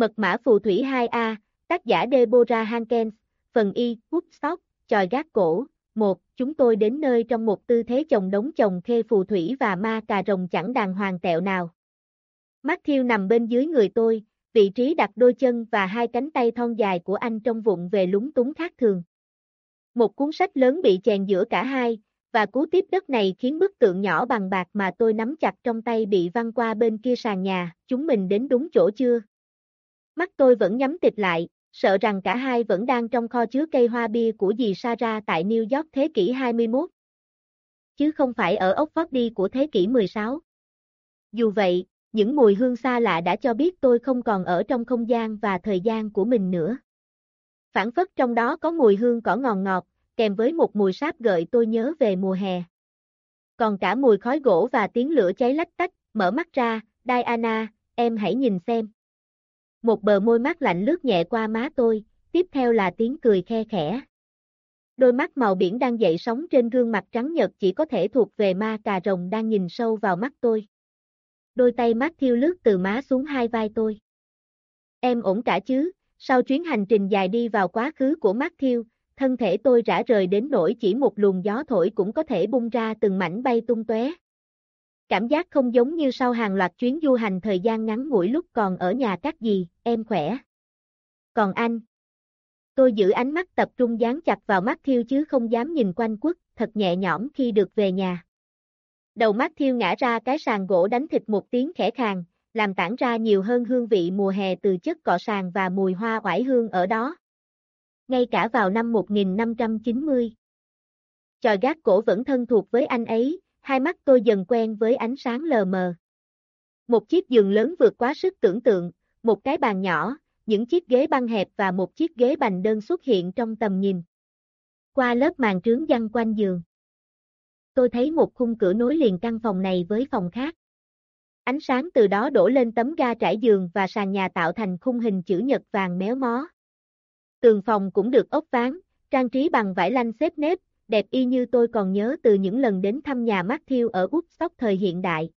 Mật mã phù thủy 2A, tác giả Deborah Hankens, phần Y, Woodstock, tròi gác cổ. 1. Chúng tôi đến nơi trong một tư thế chồng đống chồng khê phù thủy và ma cà rồng chẳng đàng hoàng tẹo nào. Matthew nằm bên dưới người tôi, vị trí đặt đôi chân và hai cánh tay thon dài của anh trong vụng về lúng túng khác thường. Một cuốn sách lớn bị chèn giữa cả hai, và cú tiếp đất này khiến bức tượng nhỏ bằng bạc mà tôi nắm chặt trong tay bị văng qua bên kia sàn nhà, chúng mình đến đúng chỗ chưa? Mắt tôi vẫn nhắm tịt lại, sợ rằng cả hai vẫn đang trong kho chứa cây hoa bia của dì Sarah tại New York thế kỷ 21. Chứ không phải ở ốc đi của thế kỷ 16. Dù vậy, những mùi hương xa lạ đã cho biết tôi không còn ở trong không gian và thời gian của mình nữa. Phản phất trong đó có mùi hương cỏ ngọt ngọt, kèm với một mùi sáp gợi tôi nhớ về mùa hè. Còn cả mùi khói gỗ và tiếng lửa cháy lách tách, mở mắt ra, Diana, em hãy nhìn xem. Một bờ môi mắt lạnh lướt nhẹ qua má tôi, tiếp theo là tiếng cười khe khẽ. Đôi mắt màu biển đang dậy sóng trên gương mặt trắng nhợt chỉ có thể thuộc về ma cà rồng đang nhìn sâu vào mắt tôi. Đôi tay mắt thiêu lướt từ má xuống hai vai tôi. Em ổn cả chứ, sau chuyến hành trình dài đi vào quá khứ của Matthew, thân thể tôi rã rời đến nỗi chỉ một luồng gió thổi cũng có thể bung ra từng mảnh bay tung tóe. Cảm giác không giống như sau hàng loạt chuyến du hành thời gian ngắn ngủi lúc còn ở nhà các gì, em khỏe. Còn anh? Tôi giữ ánh mắt tập trung dán chặt vào mắt thiêu chứ không dám nhìn quanh quất, thật nhẹ nhõm khi được về nhà. Đầu mắt thiêu ngã ra cái sàn gỗ đánh thịt một tiếng khẽ khàng, làm tản ra nhiều hơn hương vị mùa hè từ chất cọ sàn và mùi hoa oải hương ở đó. Ngay cả vào năm 1590. Tròi gác cổ vẫn thân thuộc với anh ấy, hai mắt tôi dần quen với ánh sáng lờ mờ. Một chiếc giường lớn vượt quá sức tưởng tượng, một cái bàn nhỏ, những chiếc ghế băng hẹp và một chiếc ghế bành đơn xuất hiện trong tầm nhìn. Qua lớp màn trướng văng quanh giường. Tôi thấy một khung cửa nối liền căn phòng này với phòng khác. Ánh sáng từ đó đổ lên tấm ga trải giường và sàn nhà tạo thành khung hình chữ nhật vàng méo mó. Tường phòng cũng được ốp ván, trang trí bằng vải lanh xếp nếp, đẹp y như tôi còn nhớ từ những lần đến thăm nhà Matthew ở Woodstock thời hiện đại.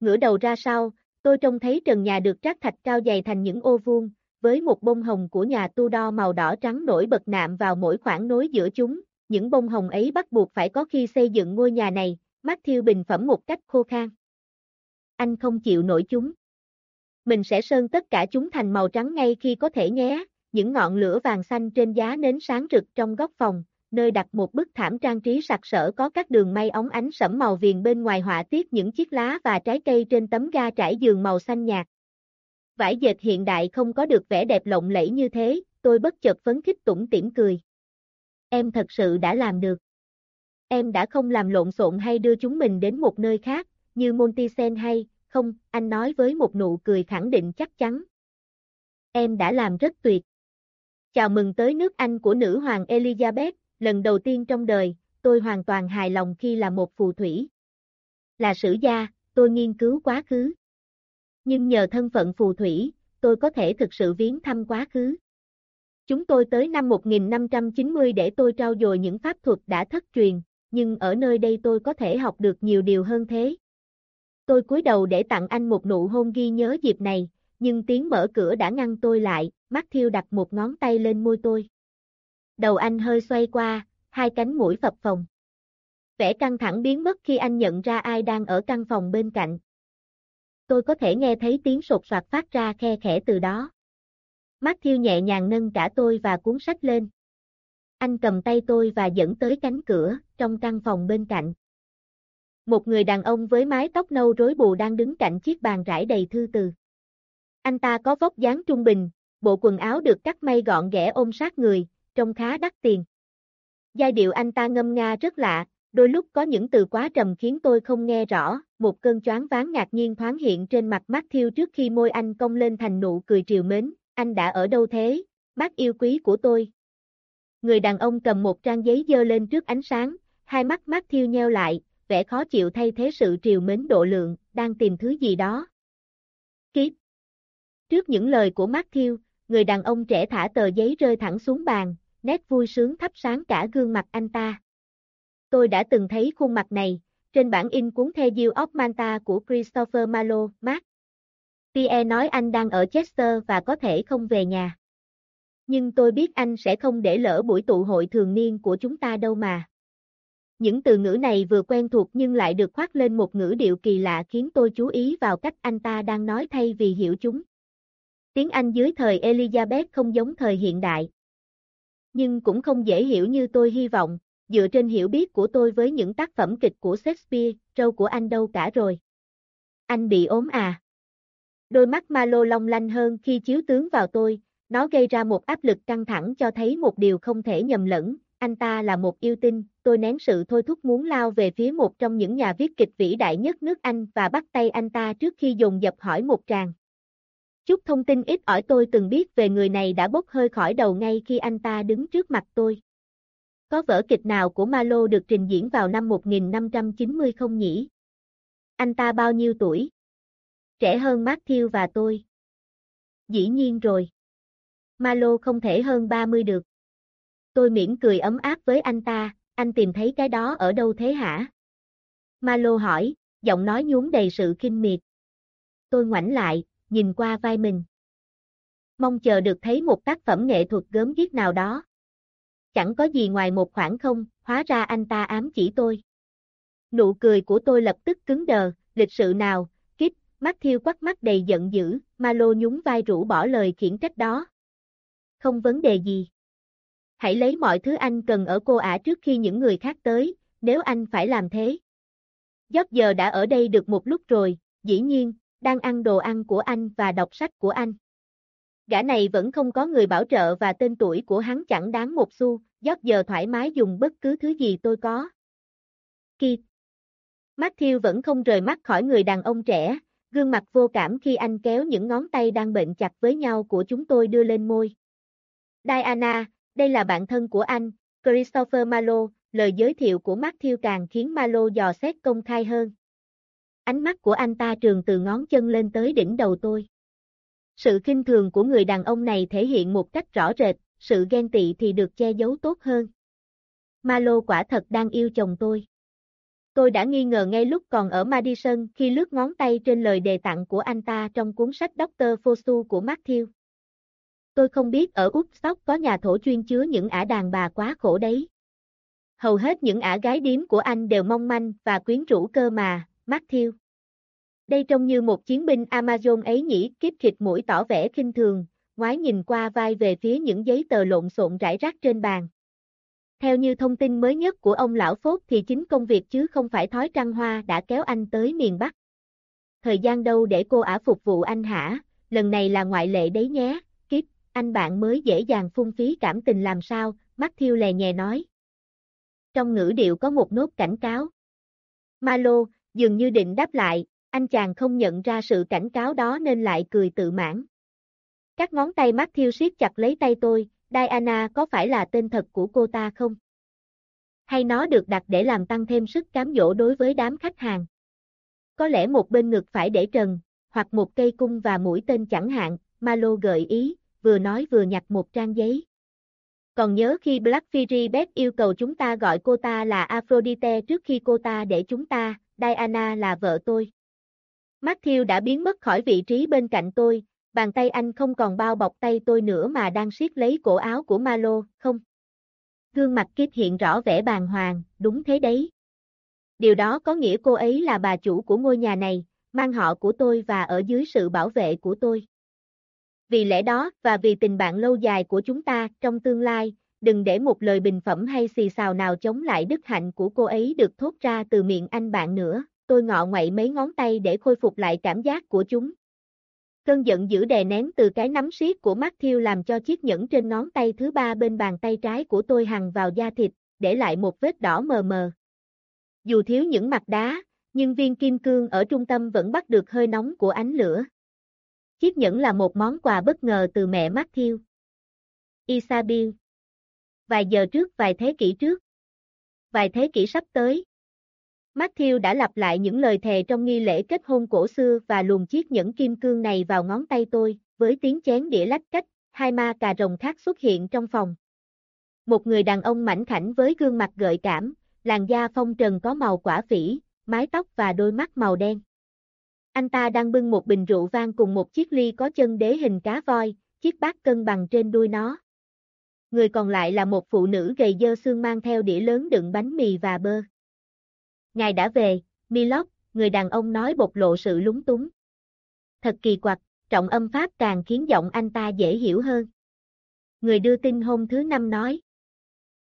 Ngửa đầu ra sau, tôi trông thấy trần nhà được trát thạch cao dày thành những ô vuông, với một bông hồng của nhà Tudor màu đỏ trắng nổi bật nạm vào mỗi khoảng nối giữa chúng, những bông hồng ấy bắt buộc phải có khi xây dựng ngôi nhà này, Matthew bình phẩm một cách khô khan. Anh không chịu nổi chúng. Mình sẽ sơn tất cả chúng thành màu trắng ngay khi có thể nhé, những ngọn lửa vàng xanh trên giá nến sáng rực trong góc phòng, nơi đặt một bức thảm trang trí sặc sỡ có các đường may ống ánh sẫm màu viền bên ngoài họa tiết những chiếc lá và trái cây trên tấm ga trải giường màu xanh nhạt. Vải dệt hiện đại không có được vẻ đẹp lộng lẫy như thế, tôi bất chợt phấn khích tủm tỉm cười. Em thật sự đã làm được. Em đã không làm lộn xộn hay đưa chúng mình đến một nơi khác, như Monty hay, không, anh nói với một nụ cười khẳng định chắc chắn. Em đã làm rất tuyệt. Chào mừng tới nước Anh của nữ hoàng Elizabeth, lần đầu tiên trong đời, tôi hoàn toàn hài lòng khi là một phù thủy. Là sử gia, tôi nghiên cứu quá khứ. Nhưng nhờ thân phận phù thủy, tôi có thể thực sự viếng thăm quá khứ. Chúng tôi tới năm 1590 để tôi trao dồi những pháp thuật đã thất truyền, nhưng ở nơi đây tôi có thể học được nhiều điều hơn thế. Tôi cúi đầu để tặng anh một nụ hôn ghi nhớ dịp này, nhưng tiếng mở cửa đã ngăn tôi lại, Matthew đặt một ngón tay lên môi tôi. Đầu anh hơi xoay qua, hai cánh mũi phập phồng. Vẻ căng thẳng biến mất khi anh nhận ra ai đang ở căn phòng bên cạnh. Tôi có thể nghe thấy tiếng sột soạt phát ra khe khẽ từ đó. Matthew nhẹ nhàng nâng cả tôi và cuốn sách lên. Anh cầm tay tôi và dẫn tới cánh cửa, trong căn phòng bên cạnh. Một người đàn ông với mái tóc nâu rối bù đang đứng cạnh chiếc bàn rải đầy thư từ. Anh ta có vóc dáng trung bình, bộ quần áo được cắt may gọn ghẽ ôm sát người, trông khá đắt tiền. Giai điệu anh ta ngâm nga rất lạ, đôi lúc có những từ quá trầm khiến tôi không nghe rõ, một cơn choáng váng ngạc nhiên thoáng hiện trên mặt mắt Thiêu trước khi môi anh cong lên thành nụ cười triều mến, anh đã ở đâu thế, bác yêu quý của tôi. Người đàn ông cầm một trang giấy dơ lên trước ánh sáng, hai mắt mắt Thiêu nheo lại, vẻ khó chịu thay thế sự triều mến độ lượng, đang tìm thứ gì đó. Kiếp Trước những lời của mắt Thiêu, người đàn ông trẻ thả tờ giấy rơi thẳng xuống bàn, nét vui sướng thắp sáng cả gương mặt anh ta. Tôi đã từng thấy khuôn mặt này, trên bản in cuốn The Deal of Manta của Christopher Marlowe, Mark. Pierre nói anh đang ở Chester và có thể không về nhà. Nhưng tôi biết anh sẽ không để lỡ buổi tụ hội thường niên của chúng ta đâu mà. Những từ ngữ này vừa quen thuộc nhưng lại được khoác lên một ngữ điệu kỳ lạ khiến tôi chú ý vào cách anh ta đang nói thay vì hiểu chúng. Tiếng Anh dưới thời Elizabeth không giống thời hiện đại. Nhưng cũng không dễ hiểu như tôi hy vọng, dựa trên hiểu biết của tôi với những tác phẩm kịch của Shakespeare, trâu của anh đâu cả rồi. Anh bị ốm à? Đôi mắt Malo long lanh hơn khi chiếu tướng vào tôi, nó gây ra một áp lực căng thẳng cho thấy một điều không thể nhầm lẫn, anh ta là một yêu tinh, tôi nén sự thôi thúc muốn lao về phía một trong những nhà viết kịch vĩ đại nhất nước Anh và bắt tay anh ta trước khi dồn dập hỏi một tràng. Chút thông tin ít ỏi tôi từng biết về người này đã bốc hơi khỏi đầu ngay khi anh ta đứng trước mặt tôi. Có vở kịch nào của Malo được trình diễn vào năm 1590 không nhỉ? Anh ta bao nhiêu tuổi? Trẻ hơn Matthew và tôi. Dĩ nhiên rồi. Malo không thể hơn 30 được. Tôi mỉm cười ấm áp với anh ta, anh tìm thấy cái đó ở đâu thế hả? Malo hỏi, giọng nói nhuốm đầy sự kinh miệt. Tôi ngoảnh lại, nhìn qua vai mình. Mong chờ được thấy một tác phẩm nghệ thuật gớm ghiếc nào đó. Chẳng có gì ngoài một khoảng không, hóa ra anh ta ám chỉ tôi. Nụ cười của tôi lập tức cứng đờ, lịch sự nào, kíp, mắt thiêu quắt mắt đầy giận dữ, Malo nhún vai rũ bỏ lời khiển trách đó. Không vấn đề gì. Hãy lấy mọi thứ anh cần ở cô ả trước khi những người khác tới, nếu anh phải làm thế. Giót giờ đã ở đây được một lúc rồi, dĩ nhiên, đang ăn đồ ăn của anh và đọc sách của anh. Gã này vẫn không có người bảo trợ và tên tuổi của hắn chẳng đáng một xu, giót giờ thoải mái dùng bất cứ thứ gì tôi có. Keith. Matthew vẫn không rời mắt khỏi người đàn ông trẻ, gương mặt vô cảm khi anh kéo những ngón tay đang bệnh chặt với nhau của chúng tôi đưa lên môi. Diana, đây là bạn thân của anh, Christopher Malo, lời giới thiệu của Matthew càng khiến Malo dò xét công khai hơn. Ánh mắt của anh ta trường từ ngón chân lên tới đỉnh đầu tôi. Sự kinh thường của người đàn ông này thể hiện một cách rõ rệt, sự ghen tị thì được che giấu tốt hơn. Malo quả thật đang yêu chồng tôi. Tôi đã nghi ngờ ngay lúc còn ở Madison khi lướt ngón tay trên lời đề tặng của anh ta trong cuốn sách Dr. Fosu của Matthew. Tôi không biết ở Woodstock có nhà thổ chuyên chứa những ả đàn bà quá khổ đấy. Hầu hết những ả gái điếm của anh đều mong manh và quyến rũ cơ mà, Matthew. Đây trông như một chiến binh Amazon ấy nhỉ, kiếp khịt mũi tỏ vẻ kinh thường, ngoái nhìn qua vai về phía những giấy tờ lộn xộn rải rác trên bàn. Theo như thông tin mới nhất của ông Lão Phốt thì chính công việc chứ không phải thói trăng hoa đã kéo anh tới miền Bắc. Thời gian đâu để cô ả phục vụ anh hả, lần này là ngoại lệ đấy nhé, kiếp, anh bạn mới dễ dàng phung phí cảm tình làm sao, mắt thiêu lè nhè nói. Trong ngữ điệu có một nốt cảnh cáo. Malo, dường như định đáp lại, anh chàng không nhận ra sự cảnh cáo đó nên lại cười tự mãn. Các ngón tay mắt thiêu siết chặt lấy tay tôi, Diana có phải là tên thật của cô ta không? Hay nó được đặt để làm tăng thêm sức cám dỗ đối với đám khách hàng? Có lẽ một bên ngực phải để trần, hoặc một cây cung và mũi tên chẳng hạn, Malo gợi ý, vừa nói vừa nhặt một trang giấy. Còn nhớ khi Black Fury Beth yêu cầu chúng ta gọi cô ta là Aphrodite trước khi cô ta để chúng ta, Diana là vợ tôi. Matthew đã biến mất khỏi vị trí bên cạnh tôi, bàn tay anh không còn bao bọc tay tôi nữa mà đang siết lấy cổ áo của Malo, không. Gương mặt Kit hiện rõ vẻ bàng hoàng, đúng thế đấy. Điều đó có nghĩa cô ấy là bà chủ của ngôi nhà này, mang họ của tôi và ở dưới sự bảo vệ của tôi. Vì lẽ đó, và vì tình bạn lâu dài của chúng ta trong tương lai, đừng để một lời bình phẩm hay xì xào nào chống lại đức hạnh của cô ấy được thốt ra từ miệng anh bạn nữa tôi ngọ ngoậy mấy ngón tay để khôi phục lại cảm giác của chúng. Cơn giận dữ đè nén từ cái nắm siết của Matthew làm cho chiếc nhẫn trên ngón tay thứ ba bên bàn tay trái của tôi hằn vào da thịt, để lại một vết đỏ mờ mờ. Dù thiếu những mặt đá, nhưng viên kim cương ở trung tâm vẫn bắt được hơi nóng của ánh lửa. Chiếc nhẫn là một món quà bất ngờ từ mẹ Matthew. Isabel. Vài giờ trước vài thế kỷ trước. Vài thế kỷ sắp tới, Matthew đã lặp lại những lời thề trong nghi lễ kết hôn cổ xưa và luồn chiếc nhẫn kim cương này vào ngón tay tôi, với tiếng chén đĩa lách cách, hai ma cà rồng khác xuất hiện trong phòng. Một người đàn ông mảnh khảnh với gương mặt gợi cảm, làn da phong trần có màu quả phỉ, mái tóc và đôi mắt màu đen. Anh ta đang bưng một bình rượu vang cùng một chiếc ly có chân đế hình cá voi, chiếc bát cân bằng trên đuôi nó. Người còn lại là một phụ nữ gầy dơ xương mang theo đĩa lớn đựng bánh mì và bơ. Ngài đã về, Milok, người đàn ông nói bộc lộ sự lúng túng. Thật kỳ quặc, trọng âm pháp càng khiến giọng anh ta dễ hiểu hơn. Người đưa tin hôm thứ năm nói.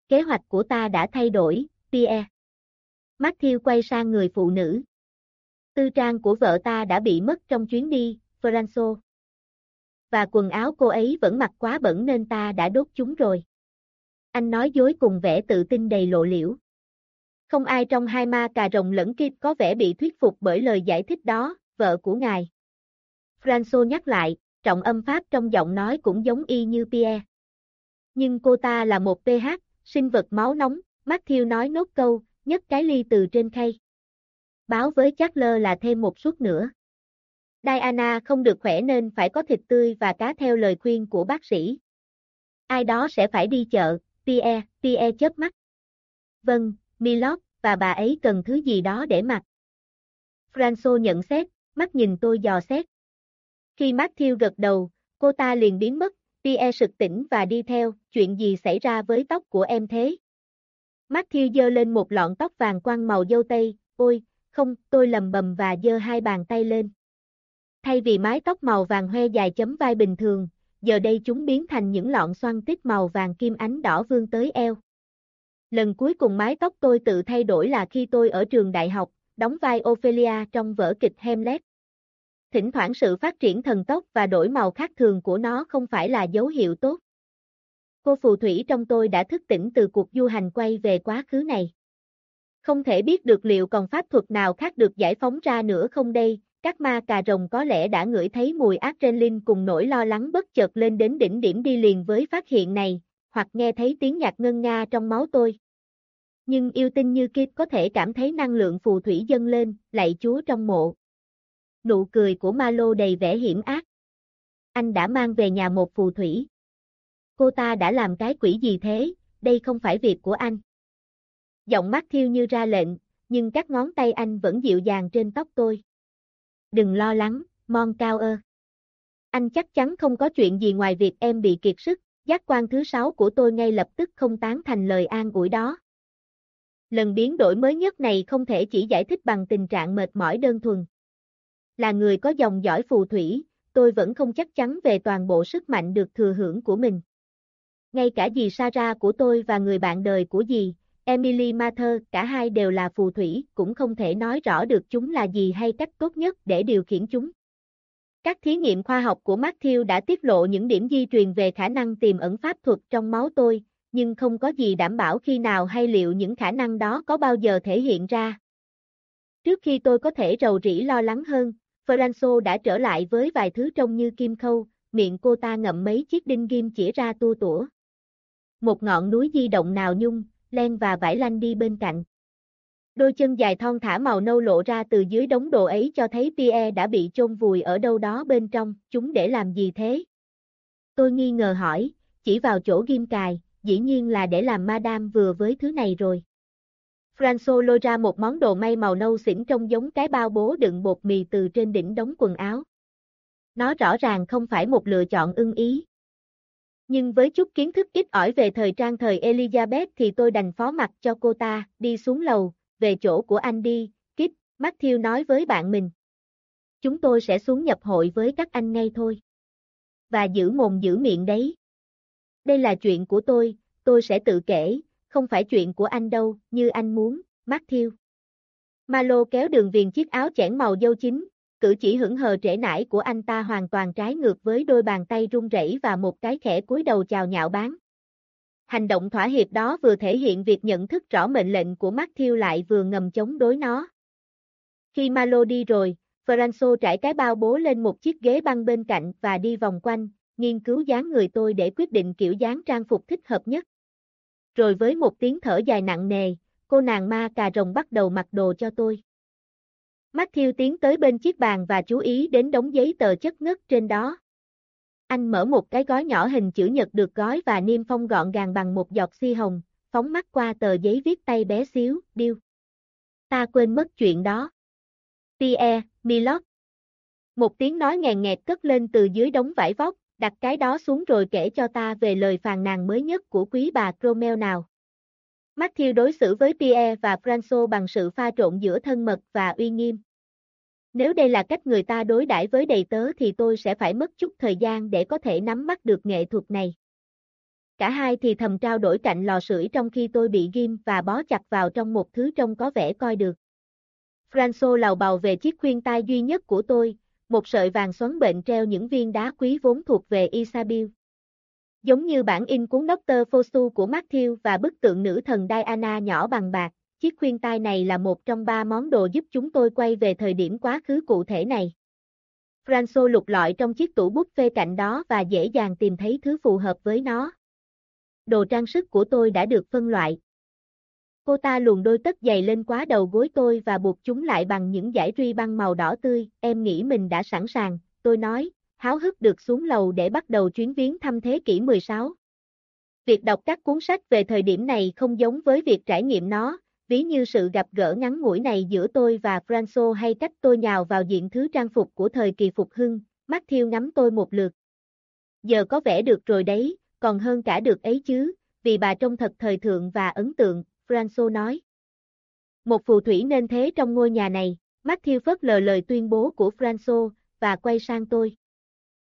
Kế hoạch của ta đã thay đổi, Pierre. Matthew quay sang người phụ nữ. Tư trang của vợ ta đã bị mất trong chuyến đi, Franco. Và quần áo cô ấy vẫn mặc quá bẩn nên ta đã đốt chúng rồi. Anh nói dối cùng vẻ tự tin đầy lộ liễu. Không ai trong hai ma cà rồng lẫn kịp có vẻ bị thuyết phục bởi lời giải thích đó, vợ của ngài. Franco nhắc lại, trọng âm pháp trong giọng nói cũng giống y như Pierre. Nhưng cô ta là một PH, sinh vật máu nóng, Matthew nói nốt câu, nhấc cái ly từ trên khay. Báo với Charles là thêm một suất nữa. Diana không được khỏe nên phải có thịt tươi và cá theo lời khuyên của bác sĩ. Ai đó sẽ phải đi chợ, Pierre, Pierre chớp mắt. Vâng, Milord, và bà ấy cần thứ gì đó để mặc. Franco nhận xét, mắt nhìn tôi dò xét. Khi Matthew gật đầu, cô ta liền biến mất, Pierre sực tỉnh và đi theo, chuyện gì xảy ra với tóc của em thế? Matthew dơ lên một lọn tóc vàng quăng màu dâu tây, ôi, không, tôi lầm bầm và dơ hai bàn tay lên. Thay vì mái tóc màu vàng hoe dài chấm vai bình thường, giờ đây chúng biến thành những lọn xoăn tít màu vàng kim ánh đỏ vương tới eo. Lần cuối cùng mái tóc tôi tự thay đổi là khi tôi ở trường đại học, đóng vai Ophelia trong vở kịch Hamlet. Thỉnh thoảng sự phát triển thần tốc và đổi màu khác thường của nó không phải là dấu hiệu tốt. Cô phù thủy trong tôi đã thức tỉnh từ cuộc du hành quay về quá khứ này. Không thể biết được liệu còn pháp thuật nào khác được giải phóng ra nữa không đây, các ma cà rồng có lẽ đã ngửi thấy mùi ác trên linh cùng nỗi lo lắng bất chợt lên đến đỉnh điểm đi liền với phát hiện này, hoặc nghe thấy tiếng nhạc ngân nga trong máu tôi. Nhưng yêu tinh như Kip có thể cảm thấy năng lượng phù thủy dâng lên, lạy chúa trong mộ. Nụ cười của Malo đầy vẻ hiểm ác. Anh đã mang về nhà một phù thủy. Cô ta đã làm cái quỷ gì thế, đây không phải việc của anh. Giọng mắt thiêu như ra lệnh, nhưng các ngón tay anh vẫn dịu dàng trên tóc tôi. Đừng lo lắng, Mon Cao ơ. Anh chắc chắn không có chuyện gì ngoài việc em bị kiệt sức, giác quan thứ sáu của tôi ngay lập tức không tán thành lời an ủi đó. Lần biến đổi mới nhất này không thể chỉ giải thích bằng tình trạng mệt mỏi đơn thuần. Là người có dòng dõi phù thủy, tôi vẫn không chắc chắn về toàn bộ sức mạnh được thừa hưởng của mình. Ngay cả dì Sarah của tôi và người bạn đời của dì, Emily Mather, cả hai đều là phù thủy, cũng không thể nói rõ được chúng là gì hay cách tốt nhất để điều khiển chúng. Các thí nghiệm khoa học của Matthew đã tiết lộ những điểm di truyền về khả năng tiềm ẩn pháp thuật trong máu tôi, nhưng không có gì đảm bảo khi nào hay liệu những khả năng đó có bao giờ thể hiện ra. Trước khi tôi có thể rầu rĩ lo lắng hơn, Franco đã trở lại với vài thứ trông như kim khâu, miệng cô ta ngậm mấy chiếc đinh ghim chỉ ra tua tủa. Một ngọn núi di động nào nhung, len và vải lanh đi bên cạnh. Đôi chân dài thon thả màu nâu lộ ra từ dưới đống đồ ấy cho thấy Pierre đã bị chôn vùi ở đâu đó bên trong, chúng để làm gì thế? Tôi nghi ngờ hỏi, chỉ vào chỗ ghim cài, dĩ nhiên là để làm madam vừa với thứ này rồi. François lôi ra một món đồ may màu nâu xỉn trông giống cái bao bố đựng bột mì từ trên đỉnh đống quần áo. Nó rõ ràng không phải một lựa chọn ưng ý. Nhưng với chút kiến thức ít ỏi về thời trang thời Elizabeth thì tôi đành phó mặt cho cô ta, đi xuống lầu, về chỗ của anh đi, Kip, Matthew nói với bạn mình. Chúng tôi sẽ xuống nhập hội với các anh ngay thôi. Và giữ mồm giữ miệng đấy. Đây là chuyện của tôi, tôi sẽ tự kể, không phải chuyện của anh đâu, như anh muốn, Matthew. Malo kéo đường viền chiếc áo chẽn màu dâu chính, cử chỉ hững hờ trễ nải của anh ta hoàn toàn trái ngược với đôi bàn tay run rẩy và một cái khẽ cúi đầu chào nhạo bán. Hành động thỏa hiệp đó vừa thể hiện việc nhận thức rõ mệnh lệnh của Matthew lại vừa ngầm chống đối nó. Khi Malo đi rồi, Franco trải cái bao bố lên một chiếc ghế băng bên cạnh và đi vòng quanh, nghiên cứu dáng người tôi để quyết định kiểu dáng trang phục thích hợp nhất. Rồi với một tiếng thở dài nặng nề, cô nàng ma cà rồng bắt đầu mặc đồ cho tôi. Matthew tiến tới bên chiếc bàn và chú ý đến đống giấy tờ chất ngất trên đó. Anh mở một cái gói nhỏ hình chữ nhật được gói và niêm phong gọn gàng bằng một giọt si hồng, phóng mắt qua tờ giấy viết tay bé xíu, điêu. Ta quên mất chuyện đó. Pierre, Milot. Một tiếng nói ngàn nghẹt cất lên từ dưới đống vải vóc, đặt cái đó xuống rồi kể cho ta về lời phàn nàn mới nhất của quý bà Cromwell nào. Matthew đối xử với Pierre và François bằng sự pha trộn giữa thân mật và uy nghiêm. Nếu đây là cách người ta đối đãi với đầy tớ thì tôi sẽ phải mất chút thời gian để có thể nắm bắt được nghệ thuật này. Cả hai thì thầm trao đổi cạnh lò sưởi trong khi tôi bị ghim và bó chặt vào trong một thứ trông có vẻ coi được. Franco lào bào về chiếc khuyên tai duy nhất của tôi, một sợi vàng xoắn bệnh treo những viên đá quý vốn thuộc về Isabel. Giống như bản in cuốn Dr. Fosu của Matthew và bức tượng nữ thần Diana nhỏ bằng bạc, chiếc khuyên tai này là một trong ba món đồ giúp chúng tôi quay về thời điểm quá khứ cụ thể này. Franco lục lọi trong chiếc tủ bút phê cạnh đó và dễ dàng tìm thấy thứ phù hợp với nó. Đồ trang sức của tôi đã được phân loại. Cô ta luồn đôi tất giày lên quá đầu gối tôi và buộc chúng lại bằng những dải ruy băng màu đỏ tươi, em nghĩ mình đã sẵn sàng, tôi nói, háo hức được xuống lầu để bắt đầu chuyến viếng thăm thế kỷ 16. Việc đọc các cuốn sách về thời điểm này không giống với việc trải nghiệm nó, ví như sự gặp gỡ ngắn ngủi này giữa tôi và Franco hay cách tôi nhào vào diện thứ trang phục của thời kỳ phục hưng, Matthew ngắm tôi một lượt. Giờ có vẻ được rồi đấy, còn hơn cả được ấy chứ, vì bà trông thật thời thượng và ấn tượng, Franco nói. Một phù thủy nên thế trong ngôi nhà này, Matthew phớt lờ lời tuyên bố của Franco và quay sang tôi.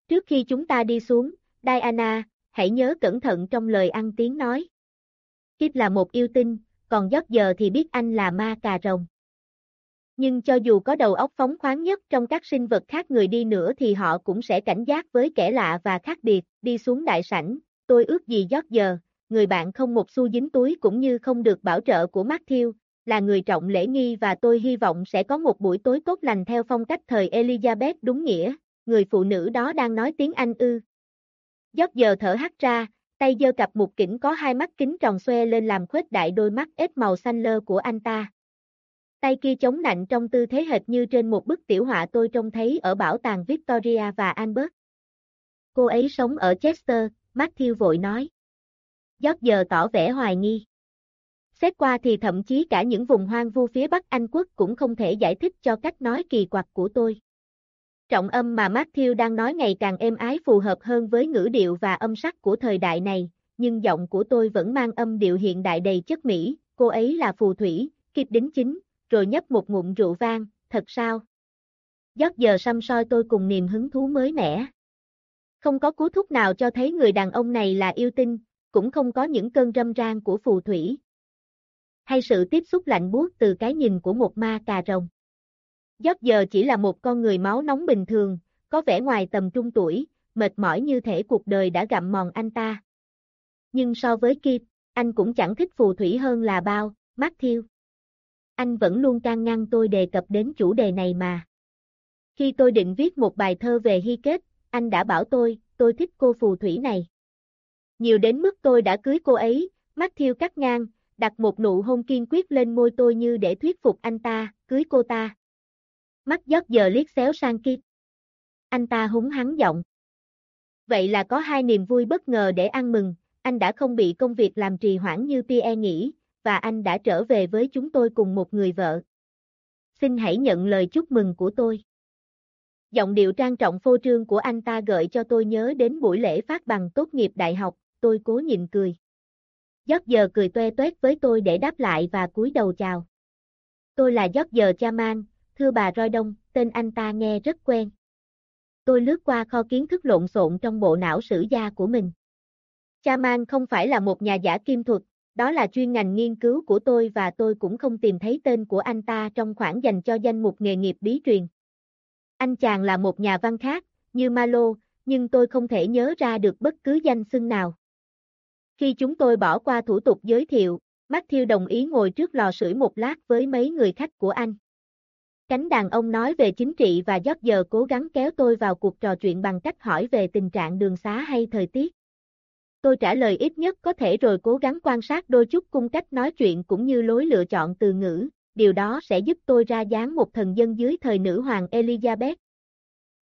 Trước khi chúng ta đi xuống, Diana, hãy nhớ cẩn thận trong lời ăn tiếng nói. Kip là một yêu tinh, còn giót giờ thì biết anh là ma cà rồng. Nhưng cho dù có đầu óc phóng khoáng nhất trong các sinh vật khác người đi nữa thì họ cũng sẽ cảnh giác với kẻ lạ và khác biệt, đi xuống đại sảnh, tôi ước gì giót giờ, người bạn không một xu dính túi cũng như không được bảo trợ của Matthew, là người trọng lễ nghi và tôi hy vọng sẽ có một buổi tối tốt lành theo phong cách thời Elizabeth đúng nghĩa, người phụ nữ đó đang nói tiếng Anh ư. giót giờ thở hắt ra, tay giơ cặp mục kỉnh có hai mắt kính tròn xoe lên làm khuếch đại đôi mắt ếch màu xanh lơ của anh ta. Tay kia chống nạnh trong tư thế hệt như trên một bức tiểu họa tôi trông thấy ở bảo tàng Victoria và Albert. Cô ấy sống ở Chester, Matthew vội nói. Giót giờ tỏ vẻ hoài nghi. Xét qua thì thậm chí cả những vùng hoang vu phía Bắc Anh quốc cũng không thể giải thích cho cách nói kỳ quặc của tôi. Trọng âm mà Matthew đang nói ngày càng êm ái phù hợp hơn với ngữ điệu và âm sắc của thời đại này, nhưng giọng của tôi vẫn mang âm điệu hiện đại đầy chất mỹ, cô ấy là phù thủy, kịp đính chính, rồi nhấp một ngụm rượu vang, thật sao? Giót giờ xăm soi tôi cùng niềm hứng thú mới mẻ. Không có cú thúc nào cho thấy người đàn ông này là yêu tinh, cũng không có những cơn râm ran của phù thủy. Hay sự tiếp xúc lạnh buốt từ cái nhìn của một ma cà rồng. Giót giờ chỉ là một con người máu nóng bình thường, có vẻ ngoài tầm trung tuổi, mệt mỏi như thể cuộc đời đã gặm mòn anh ta. Nhưng so với Kip, anh cũng chẳng thích phù thủy hơn là bao, Matthew. Anh vẫn luôn can ngăn tôi đề cập đến chủ đề này mà. Khi tôi định viết một bài thơ về hy kết, anh đã bảo tôi, tôi thích cô phù thủy này. Nhiều đến mức tôi đã cưới cô ấy, Matthew cắt ngang, đặt một nụ hôn kiên quyết lên môi tôi như để thuyết phục anh ta, cưới cô ta. Mắt giót giờ liếc xéo sang kia. Anh ta húng hắn giọng. Vậy là có hai niềm vui bất ngờ để ăn mừng, anh đã không bị công việc làm trì hoãn như Pierre nghĩ, và anh đã trở về với chúng tôi cùng một người vợ. Xin hãy nhận lời chúc mừng của tôi. Giọng điệu trang trọng phô trương của anh ta gợi cho tôi nhớ đến buổi lễ phát bằng tốt nghiệp đại học, tôi cố nhịn cười. Giót giờ cười toe toét với tôi để đáp lại và cúi đầu chào. Tôi là Giót giờ Chaman, thưa bà Roi Đông, tên anh ta nghe rất quen. Tôi lướt qua kho kiến thức lộn xộn trong bộ não sử gia của mình. Chaman không phải là một nhà giả kim thuật, đó là chuyên ngành nghiên cứu của tôi và tôi cũng không tìm thấy tên của anh ta trong khoản dành cho danh mục nghề nghiệp bí truyền. Anh chàng là một nhà văn khác, như Malo, nhưng tôi không thể nhớ ra được bất cứ danh xưng nào. Khi chúng tôi bỏ qua thủ tục giới thiệu, Matthew đồng ý ngồi trước lò sưởi một lát với mấy người khách của anh. Cánh đàn ông nói về chính trị và giót giờ cố gắng kéo tôi vào cuộc trò chuyện bằng cách hỏi về tình trạng đường xá hay thời tiết. Tôi trả lời ít nhất có thể rồi cố gắng quan sát đôi chút cung cách nói chuyện cũng như lối lựa chọn từ ngữ, điều đó sẽ giúp tôi ra dáng một thần dân dưới thời nữ hoàng Elizabeth.